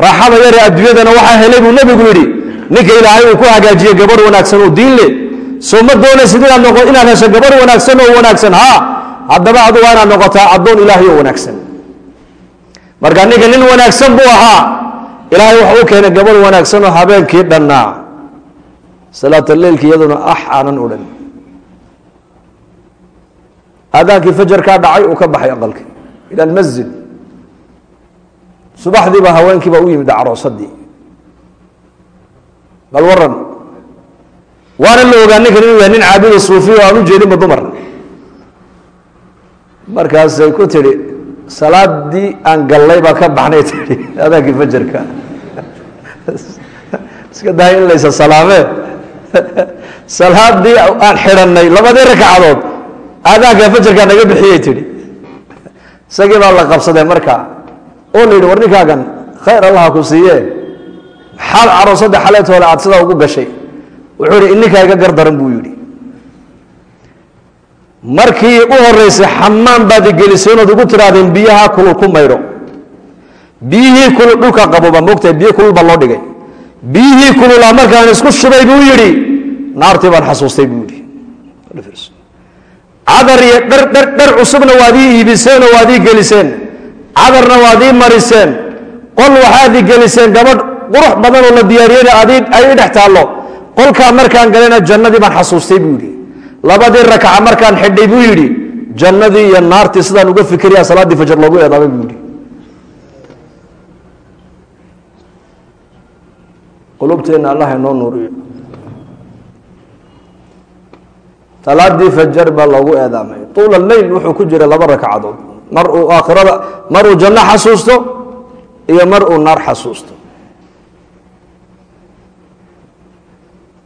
Raaxada yare adduunyadana waxaa helay buu nebigu yidhi ninka ilaahay uu ku hagaajiyey gabadh wanaagsan oo diin leh. Soo ma doonaysid inaad inaad hesho gabadh wanaagsan oo wanaagsan? Haa haddaba adu waa inaad noqotaa addoon ilaahay oo wanaagsan. Marka ninka nin wanaagsan buu ahaa. Ilaahay waxa u keenay gabadh wanaagsan oo habeenkii dhannaa. Salaata leilki iyaduna ax aanan odhan. Aadaankii fajarkaa ila almasjid subaxdiiba haweenkiiba u yimid caroosadii bal waran waana la ogaa ninkan inuu yahay nin caabuda suufiya aan u jeedinba dumar markaasay ku tidhi salaadii aan gallay baa ka baxnay tihi adaankii fajarka iska dahay in laysa salaamee salaadii aan xidhanay labadii ragcadood aadaanka fajarkaa naga bixiyey tihi isagii baa la qabsadee markaa oo la yidhi war ninkaagan khayr allaha ku siiye maxaad caroosadda xaleetoole aad sidaa ugu gashay. Wuxuu ihi ininkaa iga gardaran buu yidhi. Markii u horeysay xamaan baad igelisay inaad ugu tirahdeen biyaha kulul ku maydho biyihii kulul dhulka qaboba moogtahay biyo kulul baa loo dhigay. Biyihii kululaa markaan isku shubay buu yidhi. Naartii baan xasuustay buu yidhi cadar iyo dhar dhar dhar cusubna waad ii iibiseen oo waad ii geliseen. Cadarna waad ii mariseen. Qol waxaad ii geliseen gabadh qurux badan oo la diyaariyeyna adii ay i dhex taallo. Qolkaa markaan galena jannadii baan xasuustay buu yidhi. Labadii rakaca markaan xidhay buu yidhi. Jannadii iyo naartii sidaan uga fikiraya salaaddii fajar loogu eedaamay buu yidhi. Qulubteenna allah inoo nuuriyo salaadii fajar baa loogu eedaamay. Tuula leyl wuxuu ku jiray laba ragcadood mar uu aakhirada mar uu janno xasuusto iyo mar uu naar xasuusto.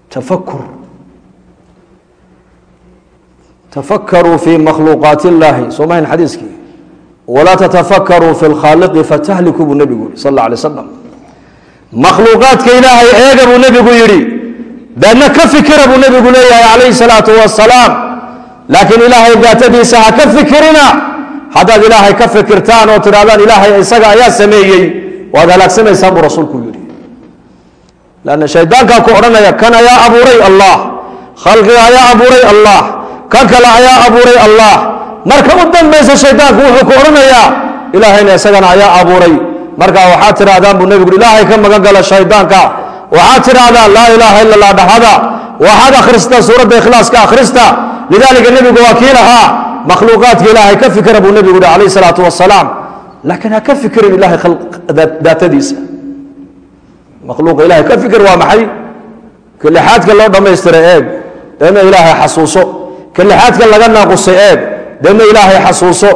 Tafakur tafakaruu fi makhluuqaat اllahi soo mahayn xadiiskii? Walaa tatafakkaruu fi lkhaaliqi fatahliku buu nebigu yihi sal اlla alay slam makhluuqaadka ilaahay eega buu nebigu yidhi daadna ka fikira buu nebigu leeyahay calayhi salaatu wasalaam laakiin ilaahay daatadiisa ha ka fikirina. Haddaad ilaahay ka fikirtaan oo tidhahdaan ilaahay isaga ayaa sameeyey waad halaagsamaysaan buu rasuulku yidhi. Lanna shaydaankaa ku odhanaya kan ayaa abuuray allah? Khalqiga ayaa abuuray allah? Kan kale ayaa abuuray allah? Marka u dambaysa shaydaanku wuxuu ku odhanayaa ilaahayna isagana ayaa abuuray. Marka waxaad tidhahdaan buu nebigu ilaahay ka magan gala waxaad tidhaahdaa laa ilaaha ila allah dhahada. Waxaad akhrista suuradda ikhlaaska akhrista. Lidaalika nebigu waa kii lahaa. Makhluuqaadka ilaahay ka fikira buu nebigu yihi calayh salaatu wasalaam laakiin ha ka fikirin ilahay daatadiisa. Makhluuqa ilahay ka fikir waa maxay? Kalixaadka loo dhammaystiray eeg. Deedna ilaahay xasuuso. Kalixaadka laga naaqusay eeg. Deedna ilaahay xasuuso.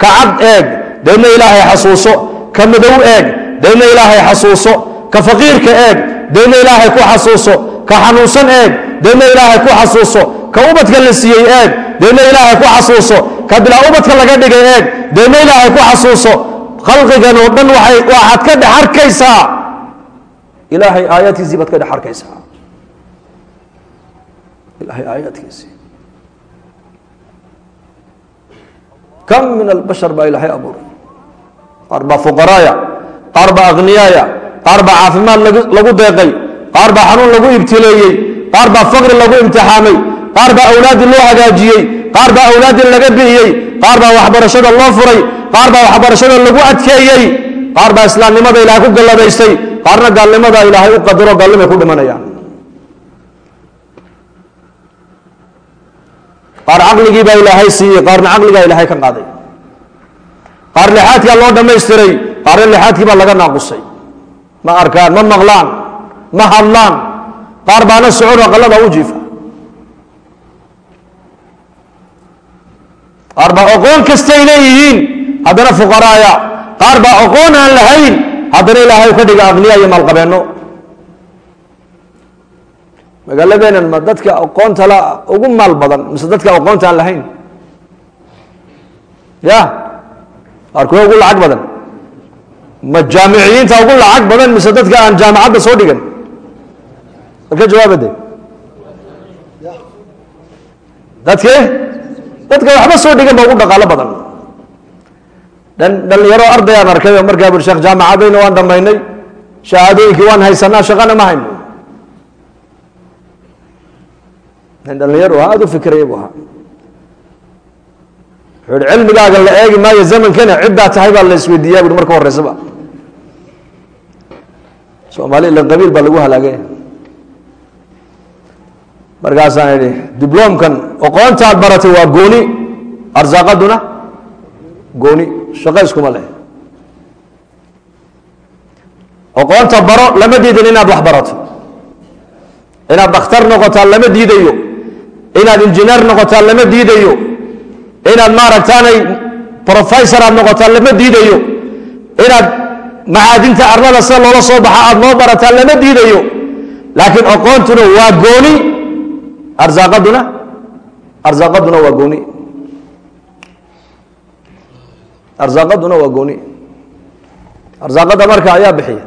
Ka cad eeg. Deedna ilaahay xasuuso. Ka madow eeg. Deedna ilaahay xasuuso. Ka faqiirka eeg deedna ilaahay ku xasuuso ka xanuunsan eeg. Deedna ilaahay ku xasuuso ka ka ubadka la siiyey eeg. Deedna ilaahay ku xasuuso ka bilaa ubadka laga dhigay eeg. Deedna ilaahay ku xasuuso khalqigan oo dhan waxaad ka dhex arkaysaa ilaahay aayaadkiisii baad ka dhex arkaysaa ilahay aayaadkiisii kam min albashar baa ilaahay abuuray? Qaar baa fuqaraaya qaar baa akhniyaaya qaar baa caafimaad lagu deeqay qaar baa xanuun lagu ibtileeyey qaar baa faqri lagu imtixaamay qaar baa awlaaddii loo hagaajiyey qaar baa awlaaddii laga bi'iyey qaar baa waxbarashada loo furay qaar baa waxbarashada lagu adkeeyey qaar baa islaamnimada ilaahay ku galladaystay qaarna gaalnimada ilaahay u qadaro gaalnimay ku dhimanayaan. Qaar caqligii baa ilaahay siiyey qaarna caqligaa ilaahay ka qaaday. Qaar lixaadkaa loo dhammaystiray qaarna lixaadkii baa laga naaqusay ma arkaan ma maqlaan ma hadlaan. Qaar baana socon aqalada u jiifa. Qaar baa oqoon kastay leeyihiin haddana fuqaraaya. Qaar baa oqoon aan lahayn haddana ilaahay ka dhiga aqniya iyo maalqabeenno magaaladeenan ma dadka aqoonta la ugu maal badan mise dadka aqoonta aan lahayn? Ya qaarkuwa ugu lacag badan ma jaamiciyiinta ugu lacag badan mise dadka aan jaamacadda soo dhigan? Marka jawaabade dadke? Dadka waxba soo dhigan ba ugu dhaqaalo badan. Dhalinyaro ardayaan arkay oo markaa bur sheekh jaamacadayna waan dhamaynay shahaadooyinkii waan haysanaa shaqana ma hayno. Nin dhalinyaro aada u fikiraya bu ahaa wuxuu ihi cilmigaaga la eegi maayo zamankana ciddaa tahay baa la isweydiiyaa bui marka horeysaba soomaali ila qabiil baa lagu halaagaya markaasaan idhi dibloomkan aqoontaad baratay waa gooni arsaaqaduna gooni shaqo iskuma leh. Aqoonta baro lama diidin inaad wax barato. Inaad dakhtar noqotaa lama diidayo. Inaad injineer noqotaa lama diidayo. Inaad maaragtaanay professor aad noqotaa lama diidayo. Inaad macaadinta arlada sida loola soo baxa aad noo barataa lama diidayo. Laakiin aqoontuna waa gooni. Arsaaqaduna arsaaqaduna waa gooni. Arsaaqaduna waa gooni. Arsaaqadda marka ayaa bixiya.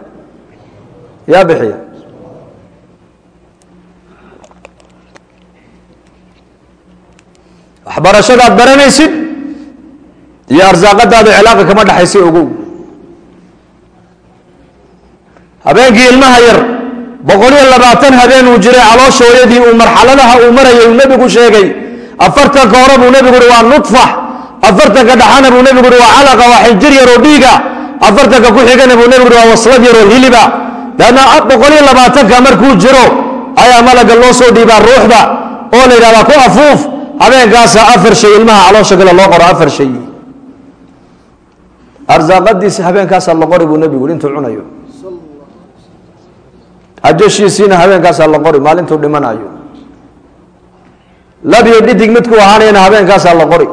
Yaa bixiya. Waxbarashadaad baranaysid iyo arsaaqadaada cilaaqa kama dhexaysa ogow habeenkii ilmaha yar boqol iyo labaatan habeen uu jiray caloosha hooyadii uu marxaladaha uu marayay uu nebigu sheegay. Afartanka hore buu nebigu uhi waa nudfax afartanka dhaxana buu nebigu uhi waa calaqa waa xinjir yaroo dhiiga. Afartanka ku xigana buu nebigu uhi waa waslad yaroo hiliba. Leanna boqol iyo labaatanka markuu jiro ayaa malaga loo soo dhiibaa ruuxda oo la yidhahdaa ku afuuf. Habeenkaasa afar shay ilmaha caloosha gale loo qoro afar shay. Arsaaqadiisi habeenkaasaa la qori buu nebigu intuu cunayo ajashiisiina habeenkaasaa la qori maalintuu dhimanayo labiyo dhidig midkuu ahaanayana habeenkaasaa la qori.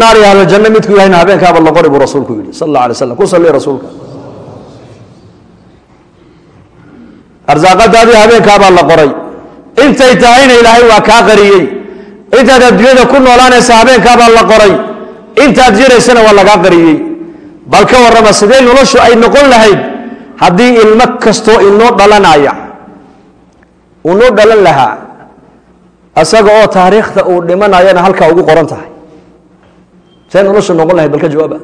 Naar iyo ahlaljanno midkuu yahayna habeenkaaba la qori buu rasuulku yihi sal alla alay slam ku salli rasuulka. Arsaaqadaadii habeenkaabaa la qoray. Intay tahayna ilaahay waa kaa qariyey. Intaad adduunyada ku noolaanaysa habeenkaabaa la qoray. Intaad jiraysana waa lagaa qariyey. Bal ka warrama sidee noloshu ay noqon lahayd haddii ilmo kastoo inoo dhalanaya uu noo dhalan lahaa isaga oo taariikhda uu dhimanayana halkaa ugu qoran tahay. See noloshu noqon lahayd bal ka jawaaba.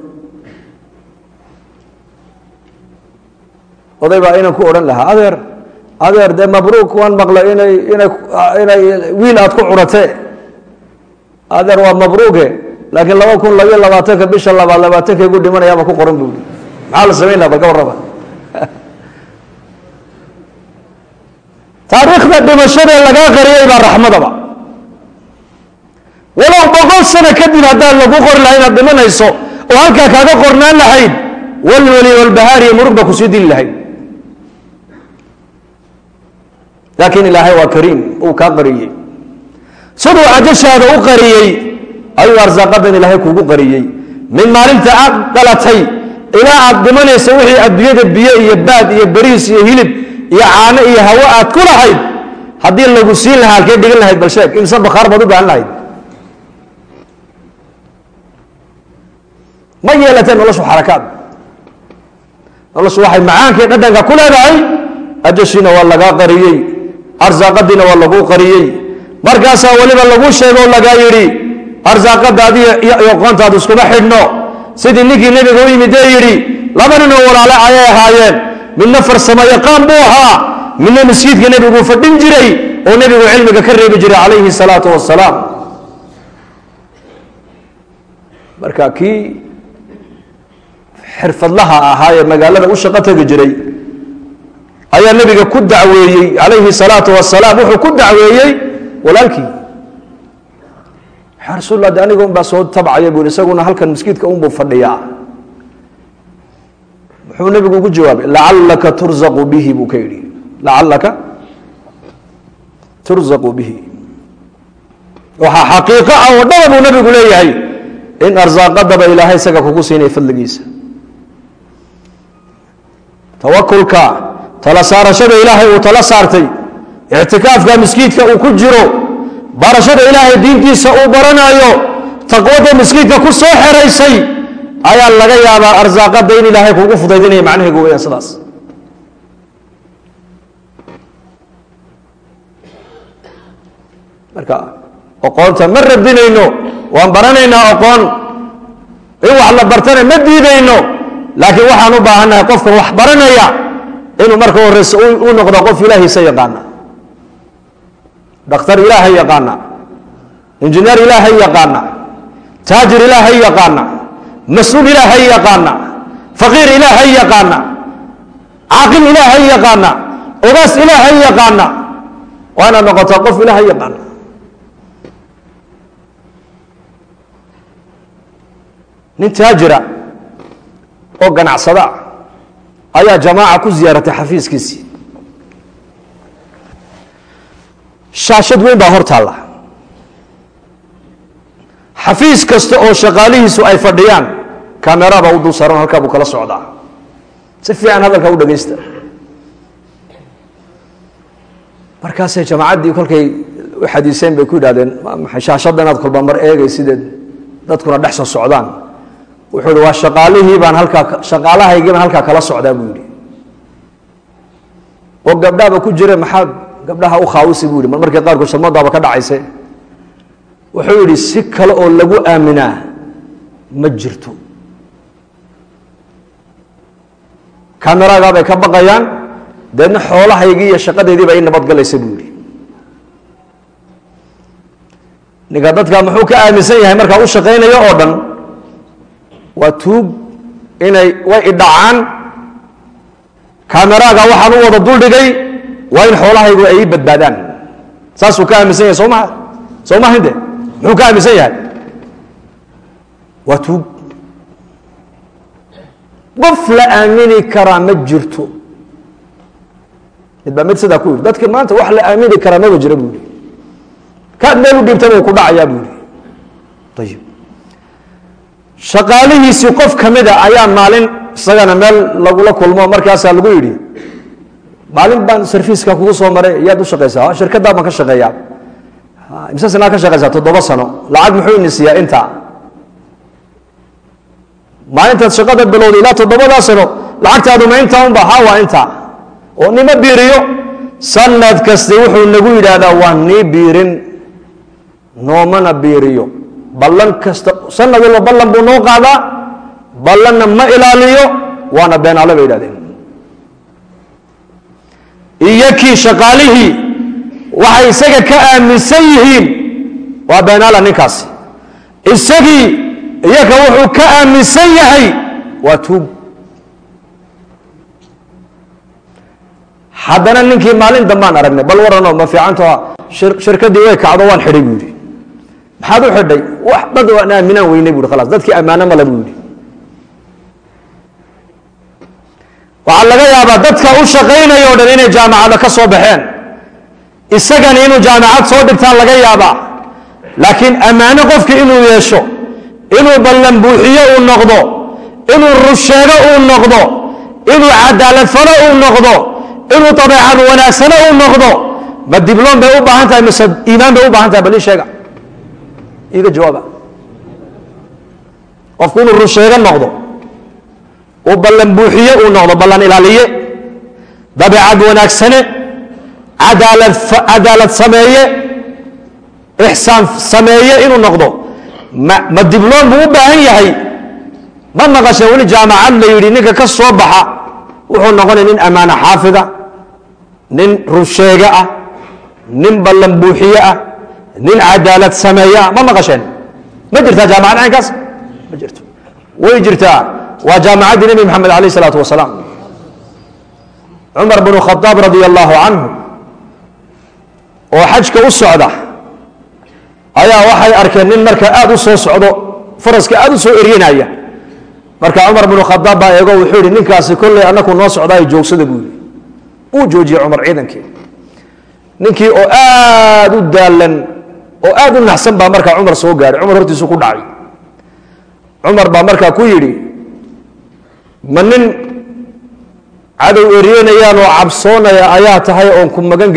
Oday baa inan ku odhan lahaa adeer adeer dee mabruuk waan maqlay inay inay inay wiil aad ku curatee adeer waa mabruuke laakiin laba kun labiyo labaatanka bisha labaad labaatanka igu ku qoran buu maxaa la samayn laha bal ka taariikhda dhimashadee lagaa qariyay baa raxmadaba. Walow boqol sano kadib haddaan lagu qori lahay inaad dhimanayso oo halkaa kaaga qornaan lahayd walweli walbahaariyo murug baa ku sii dili lahayd laakiin ilaahay waa kariim uu kaa qariyey. Siduu cajashaada u qariyey ayuu arsaaqadan ilaahay kuugu qariyey. Min maalinta aad dhalatay ilaa aad dhimanaysa wixii adduunyada biyo iyo baad iyo bariis iyo hilib iyo caano iyo hawo aad ku lahayd haddii lagu siin lahaa halkee dhigan lahayd bal sheeg imse bakhaar baad u baahan lahayd. Ma yeelateen noloshu xarakaad. Noloshu waxay macaankii dhadhanka ku leedahay ajashiina waa lagaa qariyey arsaaqadiina waa laguu qariyey. Markaasaa weliba lagu sheego lagaa yidhi arsaaqadaadi iyo qoontaadu iskuma xidhno. Sidii ninkii nebiga u yimid ee yidhi laba nin oo walaale ayay ahaayeen midna farsamo yaqaan buu ahaa. Midna masjidka nebiguu fadhin jiray oo nebigu cilmiga ka reebi jiray calayhi salaatu wasalaam marka kii xirfadlaha ahaa ee magaalada u shaqo tegi jiray ayaa nebiga ku dacweeyey calayhi salaatu wasalaam wuxuu ku dacweeyey walaalkii yaa de aniga unbaa soo tabcaya buu isaguna halkan maskiidka unbuu fadhiyaa muxuu nebigu ugu jawaabay lacallaka turzaqu bihi buu ka yidhi. Lacallaka turzaqu bihi. Waxaa xaqiiqo ah oo dhaba buu nebigu leeyahay in arsaaqadaba ilaahay isaga kugu siinaya fadligiisa. Tawakulka tala saarashada ilaahay uu tala saartay ictikaafka miskiidka uu ku jiro barashada ilaahay diintiisa uu baranayo taqwada miskiidka ku soo xeraysay ayaa laga yaabaa arsaaqada in ilaahay kugu fudaydinaya macnaheegu weyaan sidaas. Marka oqoonta ma radinayno waan baranaynaa oqoon. In wax la bartana ma diidayno laakiin waxaan u baahannahay qofkan wax baranaya inuu marka horeyse u noqdo qof ilaahiisa yaqaana. Dhakhtar ilaahay yaqaana. Injineer ilaahay yaqaana. Taajir ilaahay yaqaana mas'uul ilaahay yaqaana. Faqiir ilaahay yaqaana. Caaqil ilaahay yaqaana. Ogaas ilaahay yaqaana. Waa inaad noqotaa qof ilaahay yaqaana. Nin taajira oo ganacsada ayaa jamaaca ku ziyaaratay xafiiskiisii. Shaashad weyn baa hor xafiis kasta oo shaqaalihiisu ay fadhiyaan kamerabaa u dul saaran halkaa buu kala socdaa. Si fiican hadalka u dhagaysta. Markaasay jamaacaddii kolkay u xadiiseen bay ku yidhahdeen shaashadda inaad kolba mar eegay sideed dadkuna dhex soo socdaan. Wuxuu ihi waa shaqaalihii baan halkaa shaqaalahaygii baan halkaa kala socdaa buu yidhi. Oo gabdhaaba ku jire maxaad gabdhaha u khaawisi buu yidhi. Mar markii qaarkood sharmadaaba ka dhacayse wuxuu yidhi si kale oo lagu aaminaa ma jirto. Kameragaa bay ka baqayaan deedna xoolahaygii iyo shaqadeydii baa ii nabadgalaysa buu yidhi. Ninka dadka muxuu ka aaminsan yahay markaa u shaqaynayo oo dhan waa tuug inay way idhacaan kameraaga waxaan u wada duldhigay waa in xoolahaygu ay ii badbaadaan. Saasuu ka aaminsan yahay soo maha soo mahinde muxuu ka aaminsan yahay. Waa tuug. Qof la aamini karaa ma jirto. Mid baa mid sidaa ku yidhi. Dadka maanta wax la aamini karaa maba jira buu yihi kaad meel u dhibtaba ku dhacayaa buu yihi ayib shaqaalihiisii qof ka mida ayaa maalin isagana meel lagula kulmo markaasaa lagu yidhi maalin baan sarfiiska kugu soo maray yaad u shaqaysaa shirkaddaa baan ka shaqeeyaa imse sanaa ka shaqaysaa toddoba sano. Lacag muxuu ini siiyaa intaa maalintaad shaqada bilowda ilaa toddobadaa sano. Lacagtaadu ma intaa unba? Ha waa intaa oo nima biiriyo? Sanad kasti wuxuu nagu yidhaahdaa waa nii biirin. Noomana biiriyo. Ballan kasta sanad walba ballan buu noo qaadaa. Ballanna ma ilaaliyo. Waana beenaale bay yidhahdeen. Iyo kii shaqaalihii waxay isaga ka aaminsan yihiin. Waa beenaala ninkaasi isagii iyaga wuxuu ka aaminsan yahay. Waa tuug haddana ninkii maalin dambaan aragnay bal waranoo ma fiicanto shirkadii way kacdo waan xidhay buu yidhi. Maxaad u xidhay? Wax dad waan aaminaan weynay bu khalaas. Dadkii ammaano male buu yidhi. Waxaa laga yaabaa dadka u shaqaynaya o dhan inay jaamacada ka soo baxeen isagani inuu jaamacad soo dhigtaan laga yaabaa. Laakiin ammaano qofki inuu yeesho inuu ballan buuxiyo uu noqdo inuu rusheego uu noqdo inuu cadaalad falo uu noqdo inuu dabeecad wanaagsano uu noqdo ma dibloom bay u baahan tahay mise iimaan bay u baahan tahay? Bal ii sheega. Iiga jawaaba qofku inuu run sheego noqdo uu ballan buuxiye uu noqdo ballan ilaaliye dabeecad wanaagsane cadaalad sameeye ixsaan sameeye inuu noqdo. Ma dibloom buu u baahan yahay. Ma maqasha weli jaamacad la yidhi ninka ka soo baxa wuxuu noqonaya nin ammaano xaafida nin runsheege ah nin ballan buuxiye ah nin cadaalad sameeye ah. Ma maqasheen? Ma jirtaa jaamacad caynkaas? Ma jirto. Way jirtaa. Waa jaamacaddii nebi maxamed alayh isalaatu wasalaam. Cumar bnu khadaab radia allahu canhu oo xajka u socda ayaa waxay arkeen nin marka aada u soo socdo faraska aada u soo eryanaya. Marka cumar bnu khadaab baa eego wuxuu yihi ninkaasi kolley annaku noo socdaayo joogsada buu yihi uu joojiyey cumar ciidankii ninkii oo aada u daalan oo aada u naxsan baa markaa cumar soo gaadhay cumar hortiisu ku dhacay. Cumar baa markaa ku yidhi ma nin cadow eryanayaan oo cabsoonaya ayaa tahay oon ku magan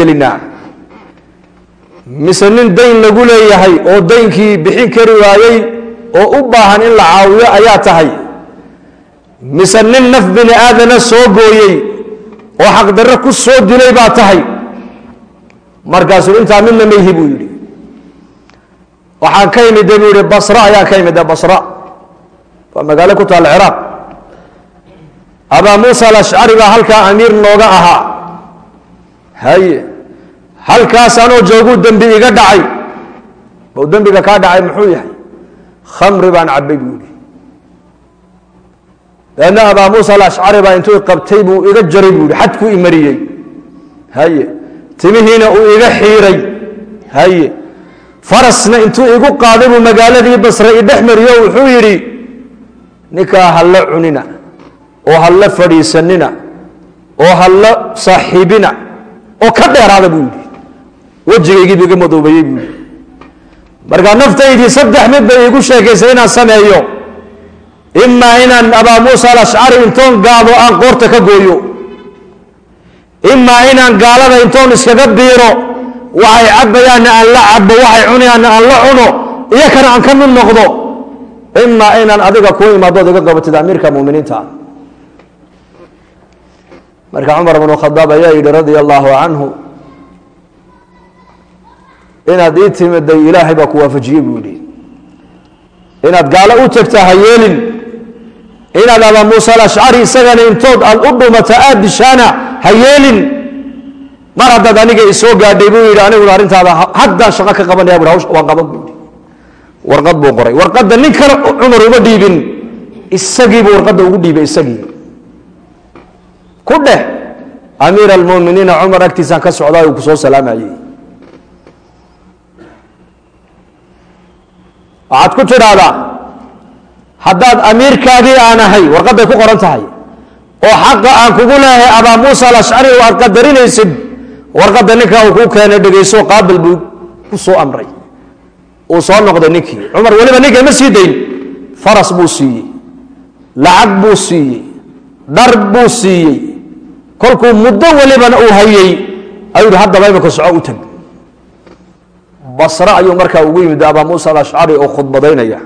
mise nin dayn lagu leeyahay oo daynkii bixin kari waayey oo u baahan in la caawiyo ayaa tahay. Mise nin naf bini aadana soo gooyey oo xaqdarro ku soo dilay baa tahay. Markaasuu intaa midna mayhi buu yidhi. Waxaan ka imide buu yihi basra ayaan ka imide basra. Waa magaalo ku taalla ciraaq. Abaa muusa alashcari baa halkaa amiir nooga ahaa. Haye halkaas anoo jooguu dembi iga dhacay. Bau dembiga kaa dhacay muxuu yahay? Khamri baan cabbay buu yihi leanna abaa muusa alashcari baa intuu qabtay buu iga jaray buu yihi xadkuu imariyey haye timihiina uu iga xiiray. Haye farasna intuu igu qaaday buu magaaladii basre i dhex mariyo wuxuu yidhi ninkaa halla cunina oo halla fadhiisanina oo halla saaxiibina oo ka dheeraada buu yidhi wejigaygiibu iga madoobeeyey buu markaa naftaydii saddex mid bay iigu sheekaysay inaan sameeyo. Imaa inaan abaa muusa alashcari intoon gaado aan qoorta ka gooyo. Imaa inaan gaalada intoon iskaga biiro waxay cabbayaanna aan la cabo waxay cunayaanna aan la cuno iyo kana aan ka mid noqdo. Imaa inaan adiga kuu imaadood iga qabatid amiirka muminiinta marka cumar bnu khadaab ayaa yidhi radia allaahu canhu inaad ii timiday ilaahay baa ku waafajiyey buu yidhi. Inaad gaalo u tagta ha yeelin. Inaad abaa muusa alashcari isagana intood aad u dhumata aad dishaana ha yeelin. Mar haddaad aniga isoo gaadhay buu yidhi aniguna arrintaada haddaan shaqo ka qabanaya bui hawsha waan qaban buu warqad buu qoray. Warqadda nin kale cumar uma dhiibin isagiibuu warqadda ugu dhiibay isagii. Ku dheh amiir almuminiina cumar agtiisaan ka socdaa uu ku soo salaamayey waxaad ku tidhaahdaa haddaad amiirkaagii aan ahay warqadday ku qoran tahay oo xaqa aan kugu leehay abaa muusa alashcari oo aad qadarinaysid warqadda ninkaa uu kuu keenay dhegayso qaabil buu ku soo amray. Uu soo noqday ninkii. Cumar weliba ninka ma sii dayn. Faras buu siiyey. Lacag buu siiyey. Dhar buu siiyey. Kolkuu muddo welibana uu hayey ayuu haddaba imika soco u tag basre ayuu markaa ugu yimid abaa muusa alashcari oo khudbadaynaya.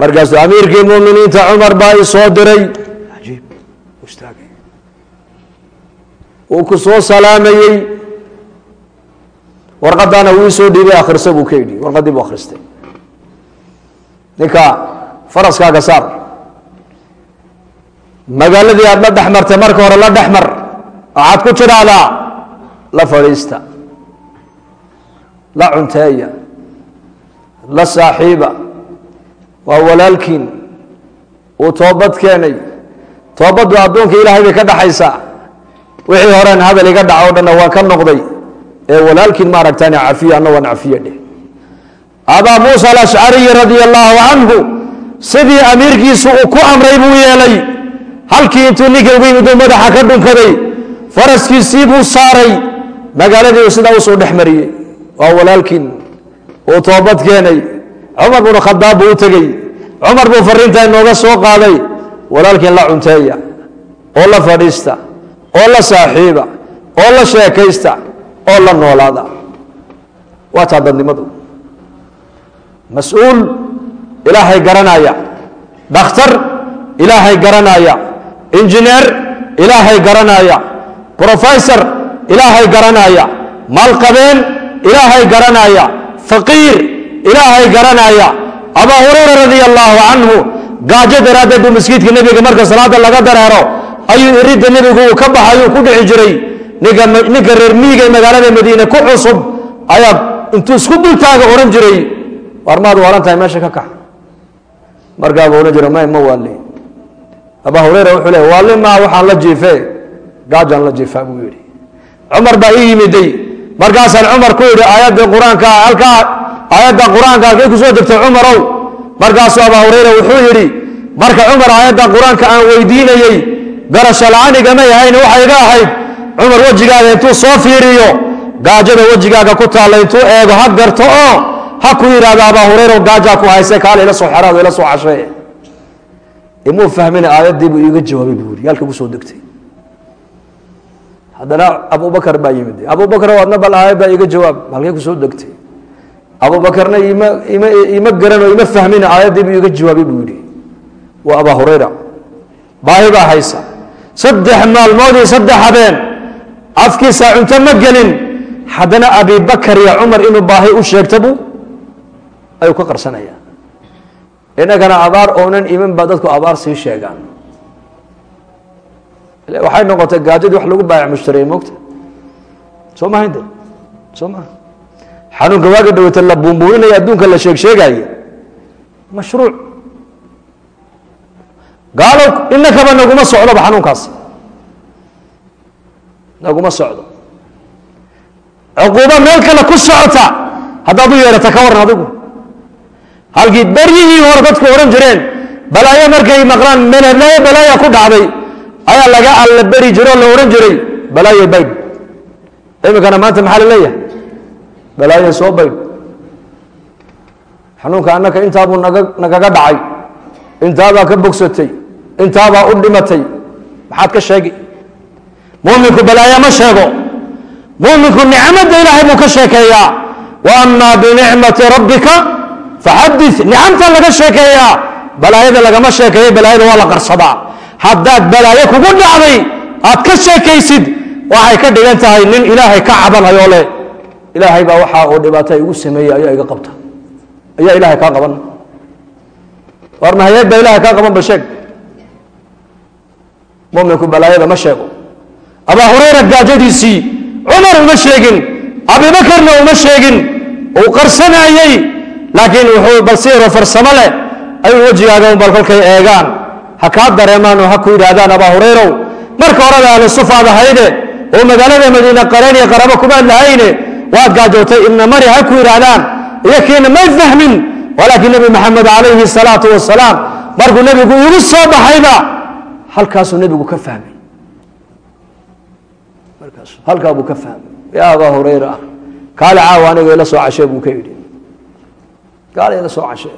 Markaasuu amiirkii muminiinta cumar baa i soo diray. Ajiib istaagay. Uu ku soo salaamayey. Warqaddaana wuu soo dhiibay akhrisa buu ka yidhi. Warqaddii buu akhristay ninka faraskaaga saar. Magaaladii aad la dhex martay marka hore la dhex mar. Waxaad ku tidhaahdaa la fadhiista la cunteeya la saaxiiba waa walaalkiin uu toobad keenay. Toobaddu addoonka ilaahay bay ka dhaxaysaa wixii horeen hadal iga dhaco o dhanna waan ka noqday ee walaalkiin ma aragtaan cafiya anna waan dheh. Abaa muusa alashcariyi radia allaahu canhu sidii amiirkiisu uu ku amray buu yeelay. Halkii intuu ninka ugu yimid madaxa ka dhunkaday faraskiisii buu saaray. Magaaladii sidaa u soo dhex mariyey waa walaalkiin uu toobad keenay. Cumar bnu khadaab buu u tegey. Cumar buu fariintaa inooga soo qaaday. Walaalkiin la cunteeya oo la fadhiista oo la saaxiiba oo la sheekaysta oo la noolaada. Waa taa dadnimadu mas'uul ilaahay garanaya dhakhtar ilaahay garanaya injineer ilaahay garanaya brofesor ilaahay garanaya maalqabeen ilaahay garanaya faqiir ilaahay garanaya. Abaa hurayra radia allaahu canhu gaajo daraaddeed buu masjidka nebiga marka salaada laga dareero ayuu iridda nebigu uu ka baxayuu ku dhici jiray. Ninka reer miiga ee magaalada madiine ku cusub ayaa intuu isku dultaaga odhan jiray. War maad waalan tahay meesha ka kax markaabuu odhan jiray may ma waali abaa hurayra wuxuu leey waali maa waxaan la jiifee. Gaajaan la jiifaa buu yidhi. Cumar baa ii yimiday markaasaan cumar ku yidhi aayadda qur'aanka halkay ku soo degtay cumarow markaasuu abaa hurayra wuxuu yidhi marka cumar aayadda qur'aanka aan weydiinayey garasho la'aanigama yahayn waxay iga ahayd cumar wejigaaga intuu soo fiiriyo gaajada wejigaaga ku taalla intuu eego ha garto oo ha ku yidhaahdo abaa hurayra gaajaa ku hayse kaale ila soo xeraado ila soo cashee. Imuu fahmina aayaddii buu iiga jawaabay buu yidhi yaalka ku soo degtay haddana abubakar baa yimid. Abubakar adna bal aayaddaa iiga jawaab. Halkay ku soo degtay? Abubakarna ima garanoo ima fahmina aayaddii buu iiga jawaabay buu yidhi. Waa abaa hurayra. Baahi baa haysa. Saddex maalmood iyo saddex habeen. Afkiisa cunto ma gelin. Haddana abibakar iyo cumar inuu baahi u sheegta buu ayuu ka qarsanaya. Innagana abaar oonan iman baa dadku abaar sii sheegaan waxay noqotay gaajadii wax lagu baayac mushtariyey moogta soo maha de soo maha xanuunka waaga dhawata la buunbuuninaya adduunka la sheeg sheegaaye mashruuc gaalo inakaba naguma socdoba xanuunkaas. Naguma socdo. Cuquubo meel kale ku socota haddaad u yeedhata ka waran adigu. Halkii beryihii hore dadku odhan jireen balaayo markay maqlaan melelaayo balaaya ku dhacday ayaa laga alla beri jiroo la odhan jiray balaayo baydh iminkana maanta maxaa la leeyahay? Balaayo soo baydh xanuunka annaka intaabuu naga nagaga dhacay intaabaa ka bogsatay intaabaa u dhimatay maxaad ka sheegi? Muminku balaayo ma sheego. Muminku nicmadda ilaahay buu ka sheekeeyaa. Wa binicmati rabbika faxadi nicamta laga sheekeeyaa. Balaayada lagama sheekeeyo balaayada waa la qarsadaa haddaad balaayo kugu dhacday aad ka sheekaysid waxay ka dhigan tahay nin ilaahay ka cabanayoo leh. Ilaahay baa waxaa oo dhibaata igu sameeyey ayaa iga qabta. Ayaa ilaahay kaa qaban. War mahayeed baa ilahay kaa qaban ba sheeg. Muminku balaayada ma sheego. Abaa hurayra gaajadiisii cumar uma sheegin abibakarna uma sheegin. Uu qarsanayey laakiin wuxuu balsiiro farsamo leh. Ayuu wejigaaga un bal kolkay eegaan ha kaa dareemaan oo ha ku yidhaahdaan abaa hurayrow. Marka horada ahlu sufaad ahayde oo magaalada madiine qareen iyo qarabo kumaad lahayne waad gaajootay ibna mari ha ku yidhaahdaan. Iyo may fahmin walaakiin nebi maxamed calayhi salaatu wasalaam markuu nebigu igu soo baxayba halkaasuu nebigu ka fahmay. Halkaa buu ka fahmay. Yaa abaa hurayra kaale caawa aniga ila soo cashee buu ka yidhi. Kaale ila soo cashee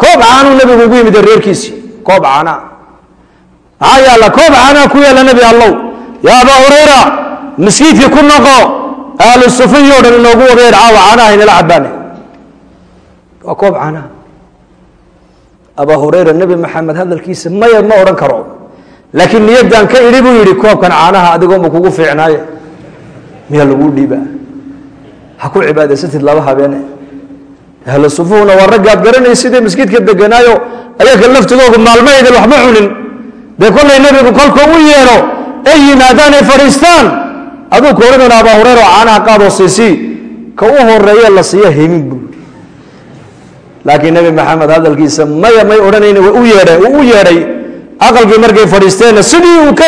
koob caanuu nebigu ugu yimid reerkiisii. Koob caanaa maxaa yaalla koob caanaa ku yaalla nebi allow? Yaa abaa hurayra maskiidkii ku noqo ahlu sufiyo dhan inoogu wadeer caawa caanaha inala cabaane waa koob caanaha abaa hurayra nebi maxamed hadalkiisa maya ma odhan karo. Laakiin niyaddan ka idhi buu yidhi koobkan caanaha adigoonba kugu fiicnaaye. Miyaa laguu dhiibaa? Ha ku cibaadaysatid laba habeene ahlu sufuhuna waa raggaad garanaysidee maskiidka deganaayo ayaga laftigoogu maalmahaydin waxba cunin dee kollay nebigu kolkuu u yeedho ay yimaadaan ay fadhiistaan. Aduu koorinuna abaa hureyra oo caanaha qaadoo siisii ka u horeeye la siiya hemin yidhi. Laakiin nebi maxamed hadalkiisa maya may yeedhay uu u yeedhay. Aqalkii markay fadhiisteenna sidii uu ka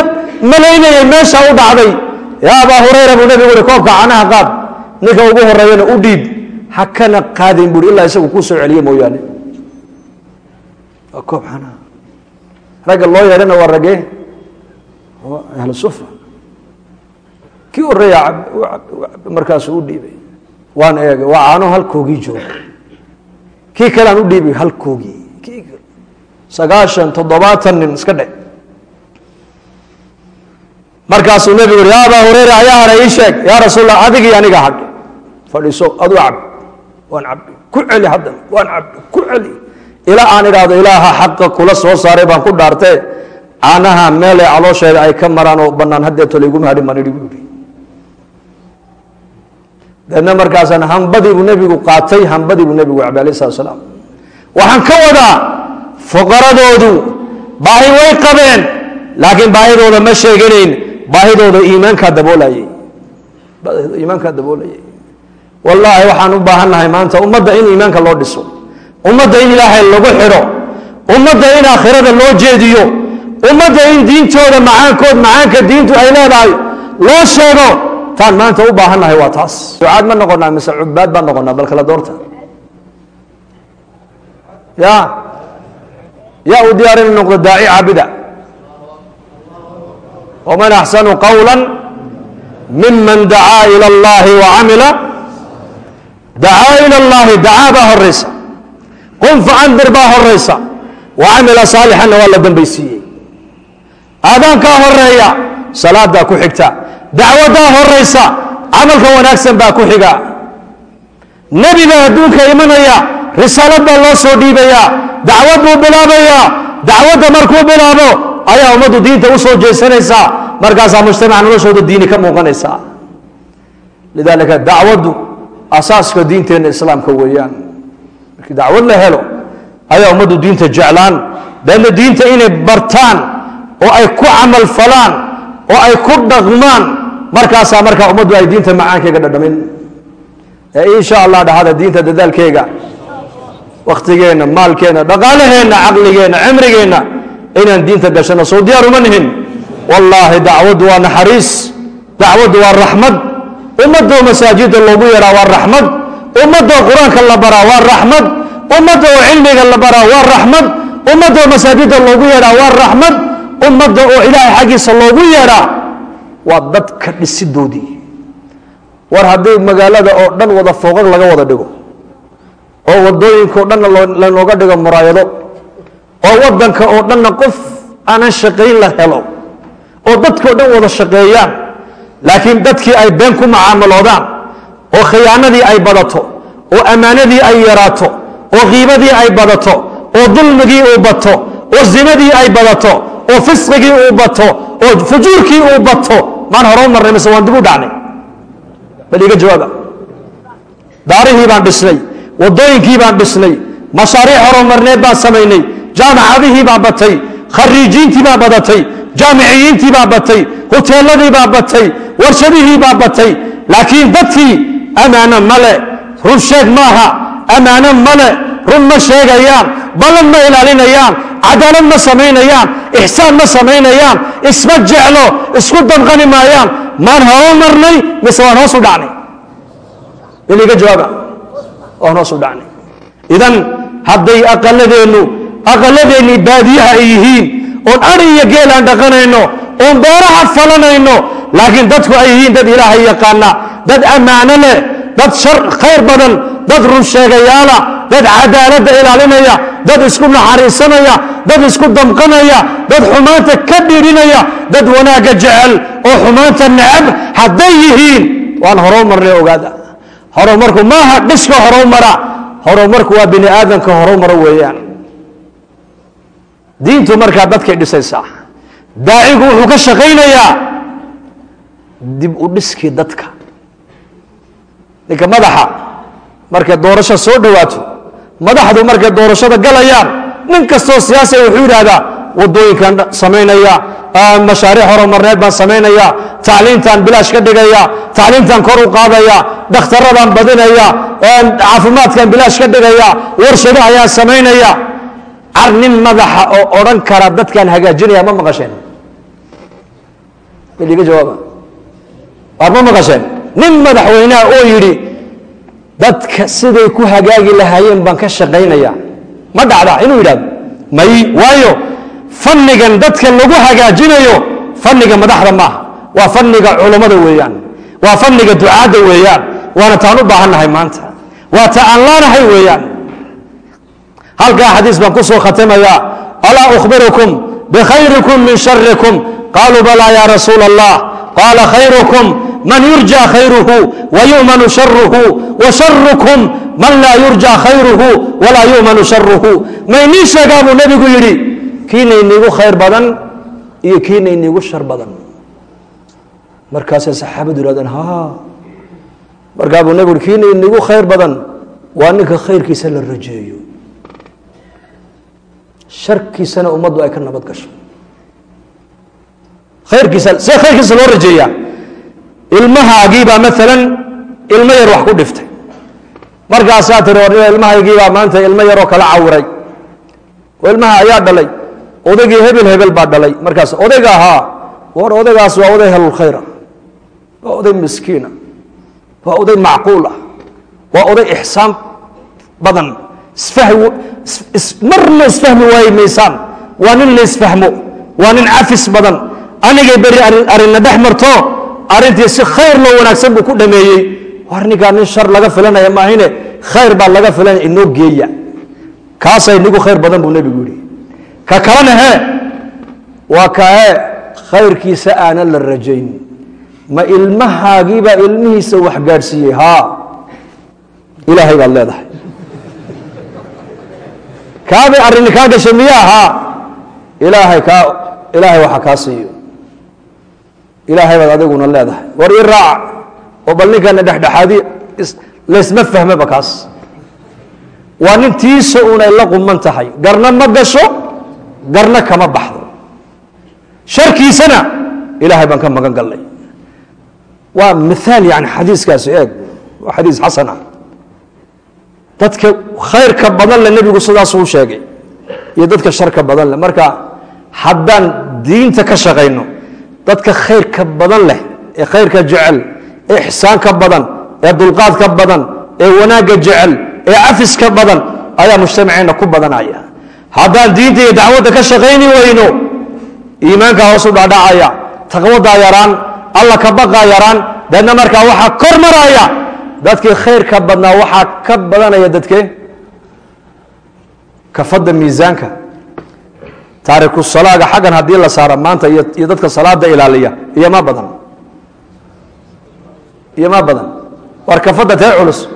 malaynayay meesha u dhacday. Yaa abaa hureyra buu nebigu uhi koobka caanaha qaad. Ninka ugu horeeyana u dhiib ha kana qaadin buui ilaa isagu kuu soo celiye mooyaane. Waa koob caanaha ragga loo yeedhana waa ragee. Ahlu sufa. Kii horreeya markaasuu u dhiibay. Waan eegay waa caano halkoogii jooga. Kii kalean u dhiibay halkoogii. Kii sagaashan toddobaatan nin iska dhe markaasuu nebigu yuri ya abaa hureyra ayaa hadha ii sheeg. Yaa rasuulallah adigii aniga hadh. Fadhiiso adu cab waan ku celi haddana waan cabbi. Ku celi. Ilaa aan idhaahdo ilaaha xaqa kula soo saaray baan ku dhaartee caanaha meelay caloosheeda ay ka maraan oo bannaan haddeeto layguma hadhin baan buu yidhi. Deedna markaasaan hambadii buu nebigu qaatay hambadii buu nebigu cabay alayh salatu salaam. Waxaan ka wadaa fuqaradoodu baahi way qabeen laakiin baahidooda ma sheeganayn baahidooda iimaankaa daboolayay baahidooda iimaankaa daboolayay wallaahi waxaan u baahannahay maanta ummadda in iimaanka loo dhiso. Ummadda in ilaahay lagu xidho. Ummadda in aakhirada loo jeediyo. Ummadda in diintooda macaankood macaanka diintu ay leedahay loo sheego. Taan maanta u baahannahay waa taas. Ducaad ma noqonaa mise cubaad baan noqonaa bal kala doorta. Ya. Yaa u diyaar inu noqdo daaci caabida. Waman axsanu qawla miman dacaa ila اllahi wacamila dacaa ila اllahi dacaa baa horaysa qum facandir baa horaysa wacamila saalixanna waa la dambaysiiyey aadaankaa horreeya salaadaa ku xigta dacwadaa horaysa camalka wanaagsan baa ku xiga nebiga adduunka imanaya risaalad baa loo soo dhiibayaa dacwad bilaabayaa dacwadda markuu bilaabo ayaa ummaddu diinta u soo jeesanaysaa markaasaa mujtamaca noloshooda diini ka muuqanaysaa lidaalika dacwaddu asaaska diinteenna islaamka weeyaan. Markii dacwad la helo ayaa ummaddu diinta jeclaan. Deedna diinta inay bartaan oo ay ku camal falaan oo ay ku dhaqmaan markaasaa markaa ummaddu ay diinta macaankeyga dhadhamin. Ee insha allah dhahada diinta dadaalkeyga wakhtigeenna maalkeenna dhaqaalaheenna caqligeenna cimrigeenna inaan diinta gashano soo diyaar uma nihin. Wallaahi dacwaddu waa naxariis dacwaddu waa raxmad ummadoo masaajida loogu yeedhaa waa raxmad. Ummadoo qur'aanka la baraa waa raxmad. Ummadda oo cilmiga la baraa waa raxmad. Ummadda oo masaajida loogu yeedhaa waa raxmad. Ummadda oo ilaahay xaggiisa loogu yeedhaa waa dadka dhisidoodii war haddii magaalada oo dhan wada fooqag laga wada dhigo oo wadooyinkao dhanna lanooga dhigo muraayado oo wadanka oo dhanna qof aanan shaqayn la helo oo dadkao dhan wada shaqeeyaan laakiin dadkii ay been ku macaamaloodaan oo khiyaanadii ay badato oo ammaanadii ay yaraato oo qiibadii ay badato oo dulmigii uu bato oo zinadii ay badato oo fisqigii uu bato oo fujuurkii uu bato maan hore marnay mise waan dib u dhacnay? Bal iga jawaaba daarihii baan dhisnay wadooyinkii baan dhisnay mashaariic horumarneed baan samaynay jaamacadihii baa batay khariijiintii baa badatay jaamiciyiintii baa batay huteeladii baa batay warshadihii baa batay. Laakiin dadkii amaano male run sheeg maaha amaano male run ma sheegayaan. Ballan ma ilaalinayaan. Cadaalad ma samaynayaan. Ixsaan ma samaynayaan. Isma jeclo. Isku damqani maayaan. Maan horo marnay mise waan hoos u dhacnay? Iliga jawaaba waan hoos u dhacnay. Idan hadday aqaladeennu aqaladeennii baadiyaha ay yihiin oon ari iyo geel aan dhaqanayno oon beeraha falanayno laakiin dadku ay yihiin dad ilaahay yaqaana dad ammaano leh dad shar khayr badan dad run sheegayaala dad cadaaladda ilaalinaya dad isku naxariisanaya dad isku damqanaya dad xumaanta ka dhiidhinaya dad wanaagga jecel oo xumaanta necab hadday yihiin. Waan horou marnay ogaada. Horumarku maaha dhiska horumara horumarku waa bini aadamka horumara weeyaan diintu markaa dadkay dhisaysaa. Daacigu wuxuu ka shaqaynayaa dib u dhiskii dadka. Ninka madaxa markay doorasho soo dhowaato madaxdu markay doorashada galayaan nin kastoo siyaasiga wuxuu yidhaahdaa wadooyinkan samaynaya mashaariic horumarneed baan samaynaya tacliintaan bilaash ka dhigaya tacliintaan kor u qaadaya dhakhtaradaan badinaya caafimaadkan bilaash ka dhigaya warshado ayaan samaynaya car madaxa oo odhan kara dadkaan hagaajinaya ma maqasheen? Iga jawaaba. Waar ma maqasheen? Nin madaxweyneha oo yidhi dadka siday ku hagaagi lahaayeen baan ka shaqaynaya. Ma dhacda inuu yidhahdo may waayo fannigan dadka lagu hagaajinayo fanniga madaxda maaha waa fanniga culummada weeyaan. Waa fanniga ducaadda weeyaan. Waana taan u baahannahay maanta. Waa ta aan laanahay weeyaan halkaa xadiis baan ku soo khatamayaa alaa ukhbirukum bikhayrikum min sharikum qaaluu balaa ya rasuula allah qaala khayrukum man yurja khayruhu wayumanu sharuhu washarukum man laa yurja khayruhu walaa yumanu sharuhu maynii sheegaa buu nebigu yidhi kiina iniigu khayr badan iyo kiina iniigu shar badan. Markaasay saxaabadu yihahdeen ha markaa buu nebigu yihi kiina iniigu khayr badan waa ninka khayrkiisa la rajeeyo sharkiisana ummaddu ay ka nabad gasho. Khayrkiisa see khayrkiisa loo rajeeyaa. Ilmahaagiibaa maalan ilmo yar wax ku dhiftay. Markaasaa tiri or ilmahaygiibaa maanta ilmo yaroo kala cawiray oo ilmaha ayaa dhalay. Odaygii hebel hebel baa dhalay. Markaas odayga ahaa war odaygaas waa oday helulkhayra waa oday miskiina. Waa oday macquul ah. Waa oday ixsaan badan marna isfahmi waayi maysaan. Waa nin la isfahmo waa nin cafis badan. Anigay beri arrinna dhex marto arrintii si khayr loo wanaagsan buu ku dhameeyey. War ninkaa nin shar laga filanaya maahine khayr baa laga filanaya inoo geeya. Kaasay nigu khayr badan buu nebigu yihi ka kalena hee waa kae khayrkiisa aanan la rajayn. Ma ilmahaagiibaa ilmihiisa wax gaadhsiiyey. Haa ilaahay baad leedahay kaabay arrini kaa gashay miyaa haa ilaahay kaa ilaahay waxa kaa siiyo. Ilaahay baad adiguna leedahay. War ii raaca oo bal ninkana dhexdhexaadi laysma fahmaba kaas. Waa nin tiisa unay la quman tahay. Garna ma gasho garna kama baxdo. Sharkiisana ilaahay baan ka magan gallay waa miaal yani xadiiskaasi eeg. Waa xadiis xasan ah dadka khayrka badan le nebigu sidaasuu sheegay iyo dadka sharka badan leh marka haddaan diinta ka shaqayno dadka khayrka badan leh ee khayrka jecel ee ixsaanka badan ee dulqaadka badan ee wanaagga jecel ee cafiska badan ayaa mujtamaceenna ku badanaya. Haddaan diinta iyo dacwadda ka shaqayni weyno iimaanka hoosu dhaadhacaya taqwadaa yaraan alla ka baqaa yaraan deedna markaa waxaa kor maraya dadkii khayrka badnaa waxaa ka badanaya dadke kafadda miisaanka. Taariku salaaga xaggan haddii la saaro maanta iyo dadka salaada ilaaliya iyo ma badan. Iyo ma badan. War kafadda tee culus.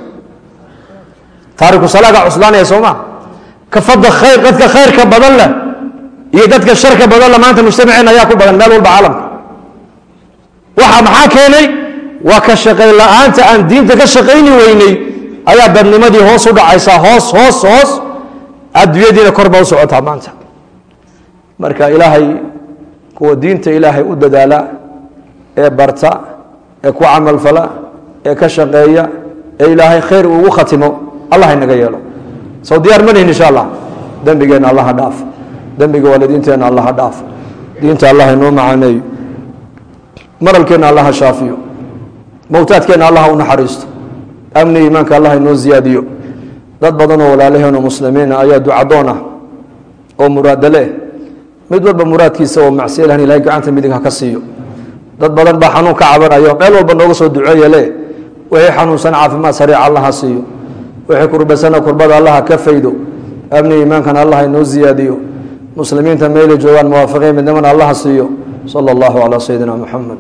Taariku salaaga cuslaanaya soo ma? Kafadda khayr dadka khayrka badan leh iyo dadka sharka badan leh maanta mujtamaceen ayaa ku badan meel walba caalamka. Waxa maxaa keenay waa ka shaqayn la'aanta aan diinta ka shaqayni weynay. Ayaa badnimadii hoos u dhacaysaa hoos hoos hoos. Adduunyadiina kor ba u socotaa maanta. Marka ilaahay kuwa diinta ilaahay u dadaala ee barta ee ku camalfala ee ka shaqeeya ee ilaahay khayr ugu khatimo allah inaga yeelo. Soo diyaar manahin insha allah. Dembigeenna allaha dhaaf. Dembiga waalidiinteenna allaha dhaaf. Diinta allah inoo macaaneeyo maralkeenna allaha shaafiyo mowtaadkeenna allaha u naxariisto. Amni iimaanka allah inoo ziyaadiyo. Dad badan oo walaalaheenoo muslimiina ayaa ducadoon ah oo muraadale mid walba muraadkiisa oo macsiya ilahay gacanta midig ka siiyo. Dad badan baa xanuun ka cabanayo meel walba nooga soo duceeya le wixii xanuunsan caafimaad sariica allah siiyo. Wixii kurbasana kurbada allah ha ka faydo. Amni iimaankana allah inoo ziyaadiyo. Muslimiinta meelay joogaan muwaafiqiin midnimana allah siiyo. Sala allahu calaa sayidina muxamed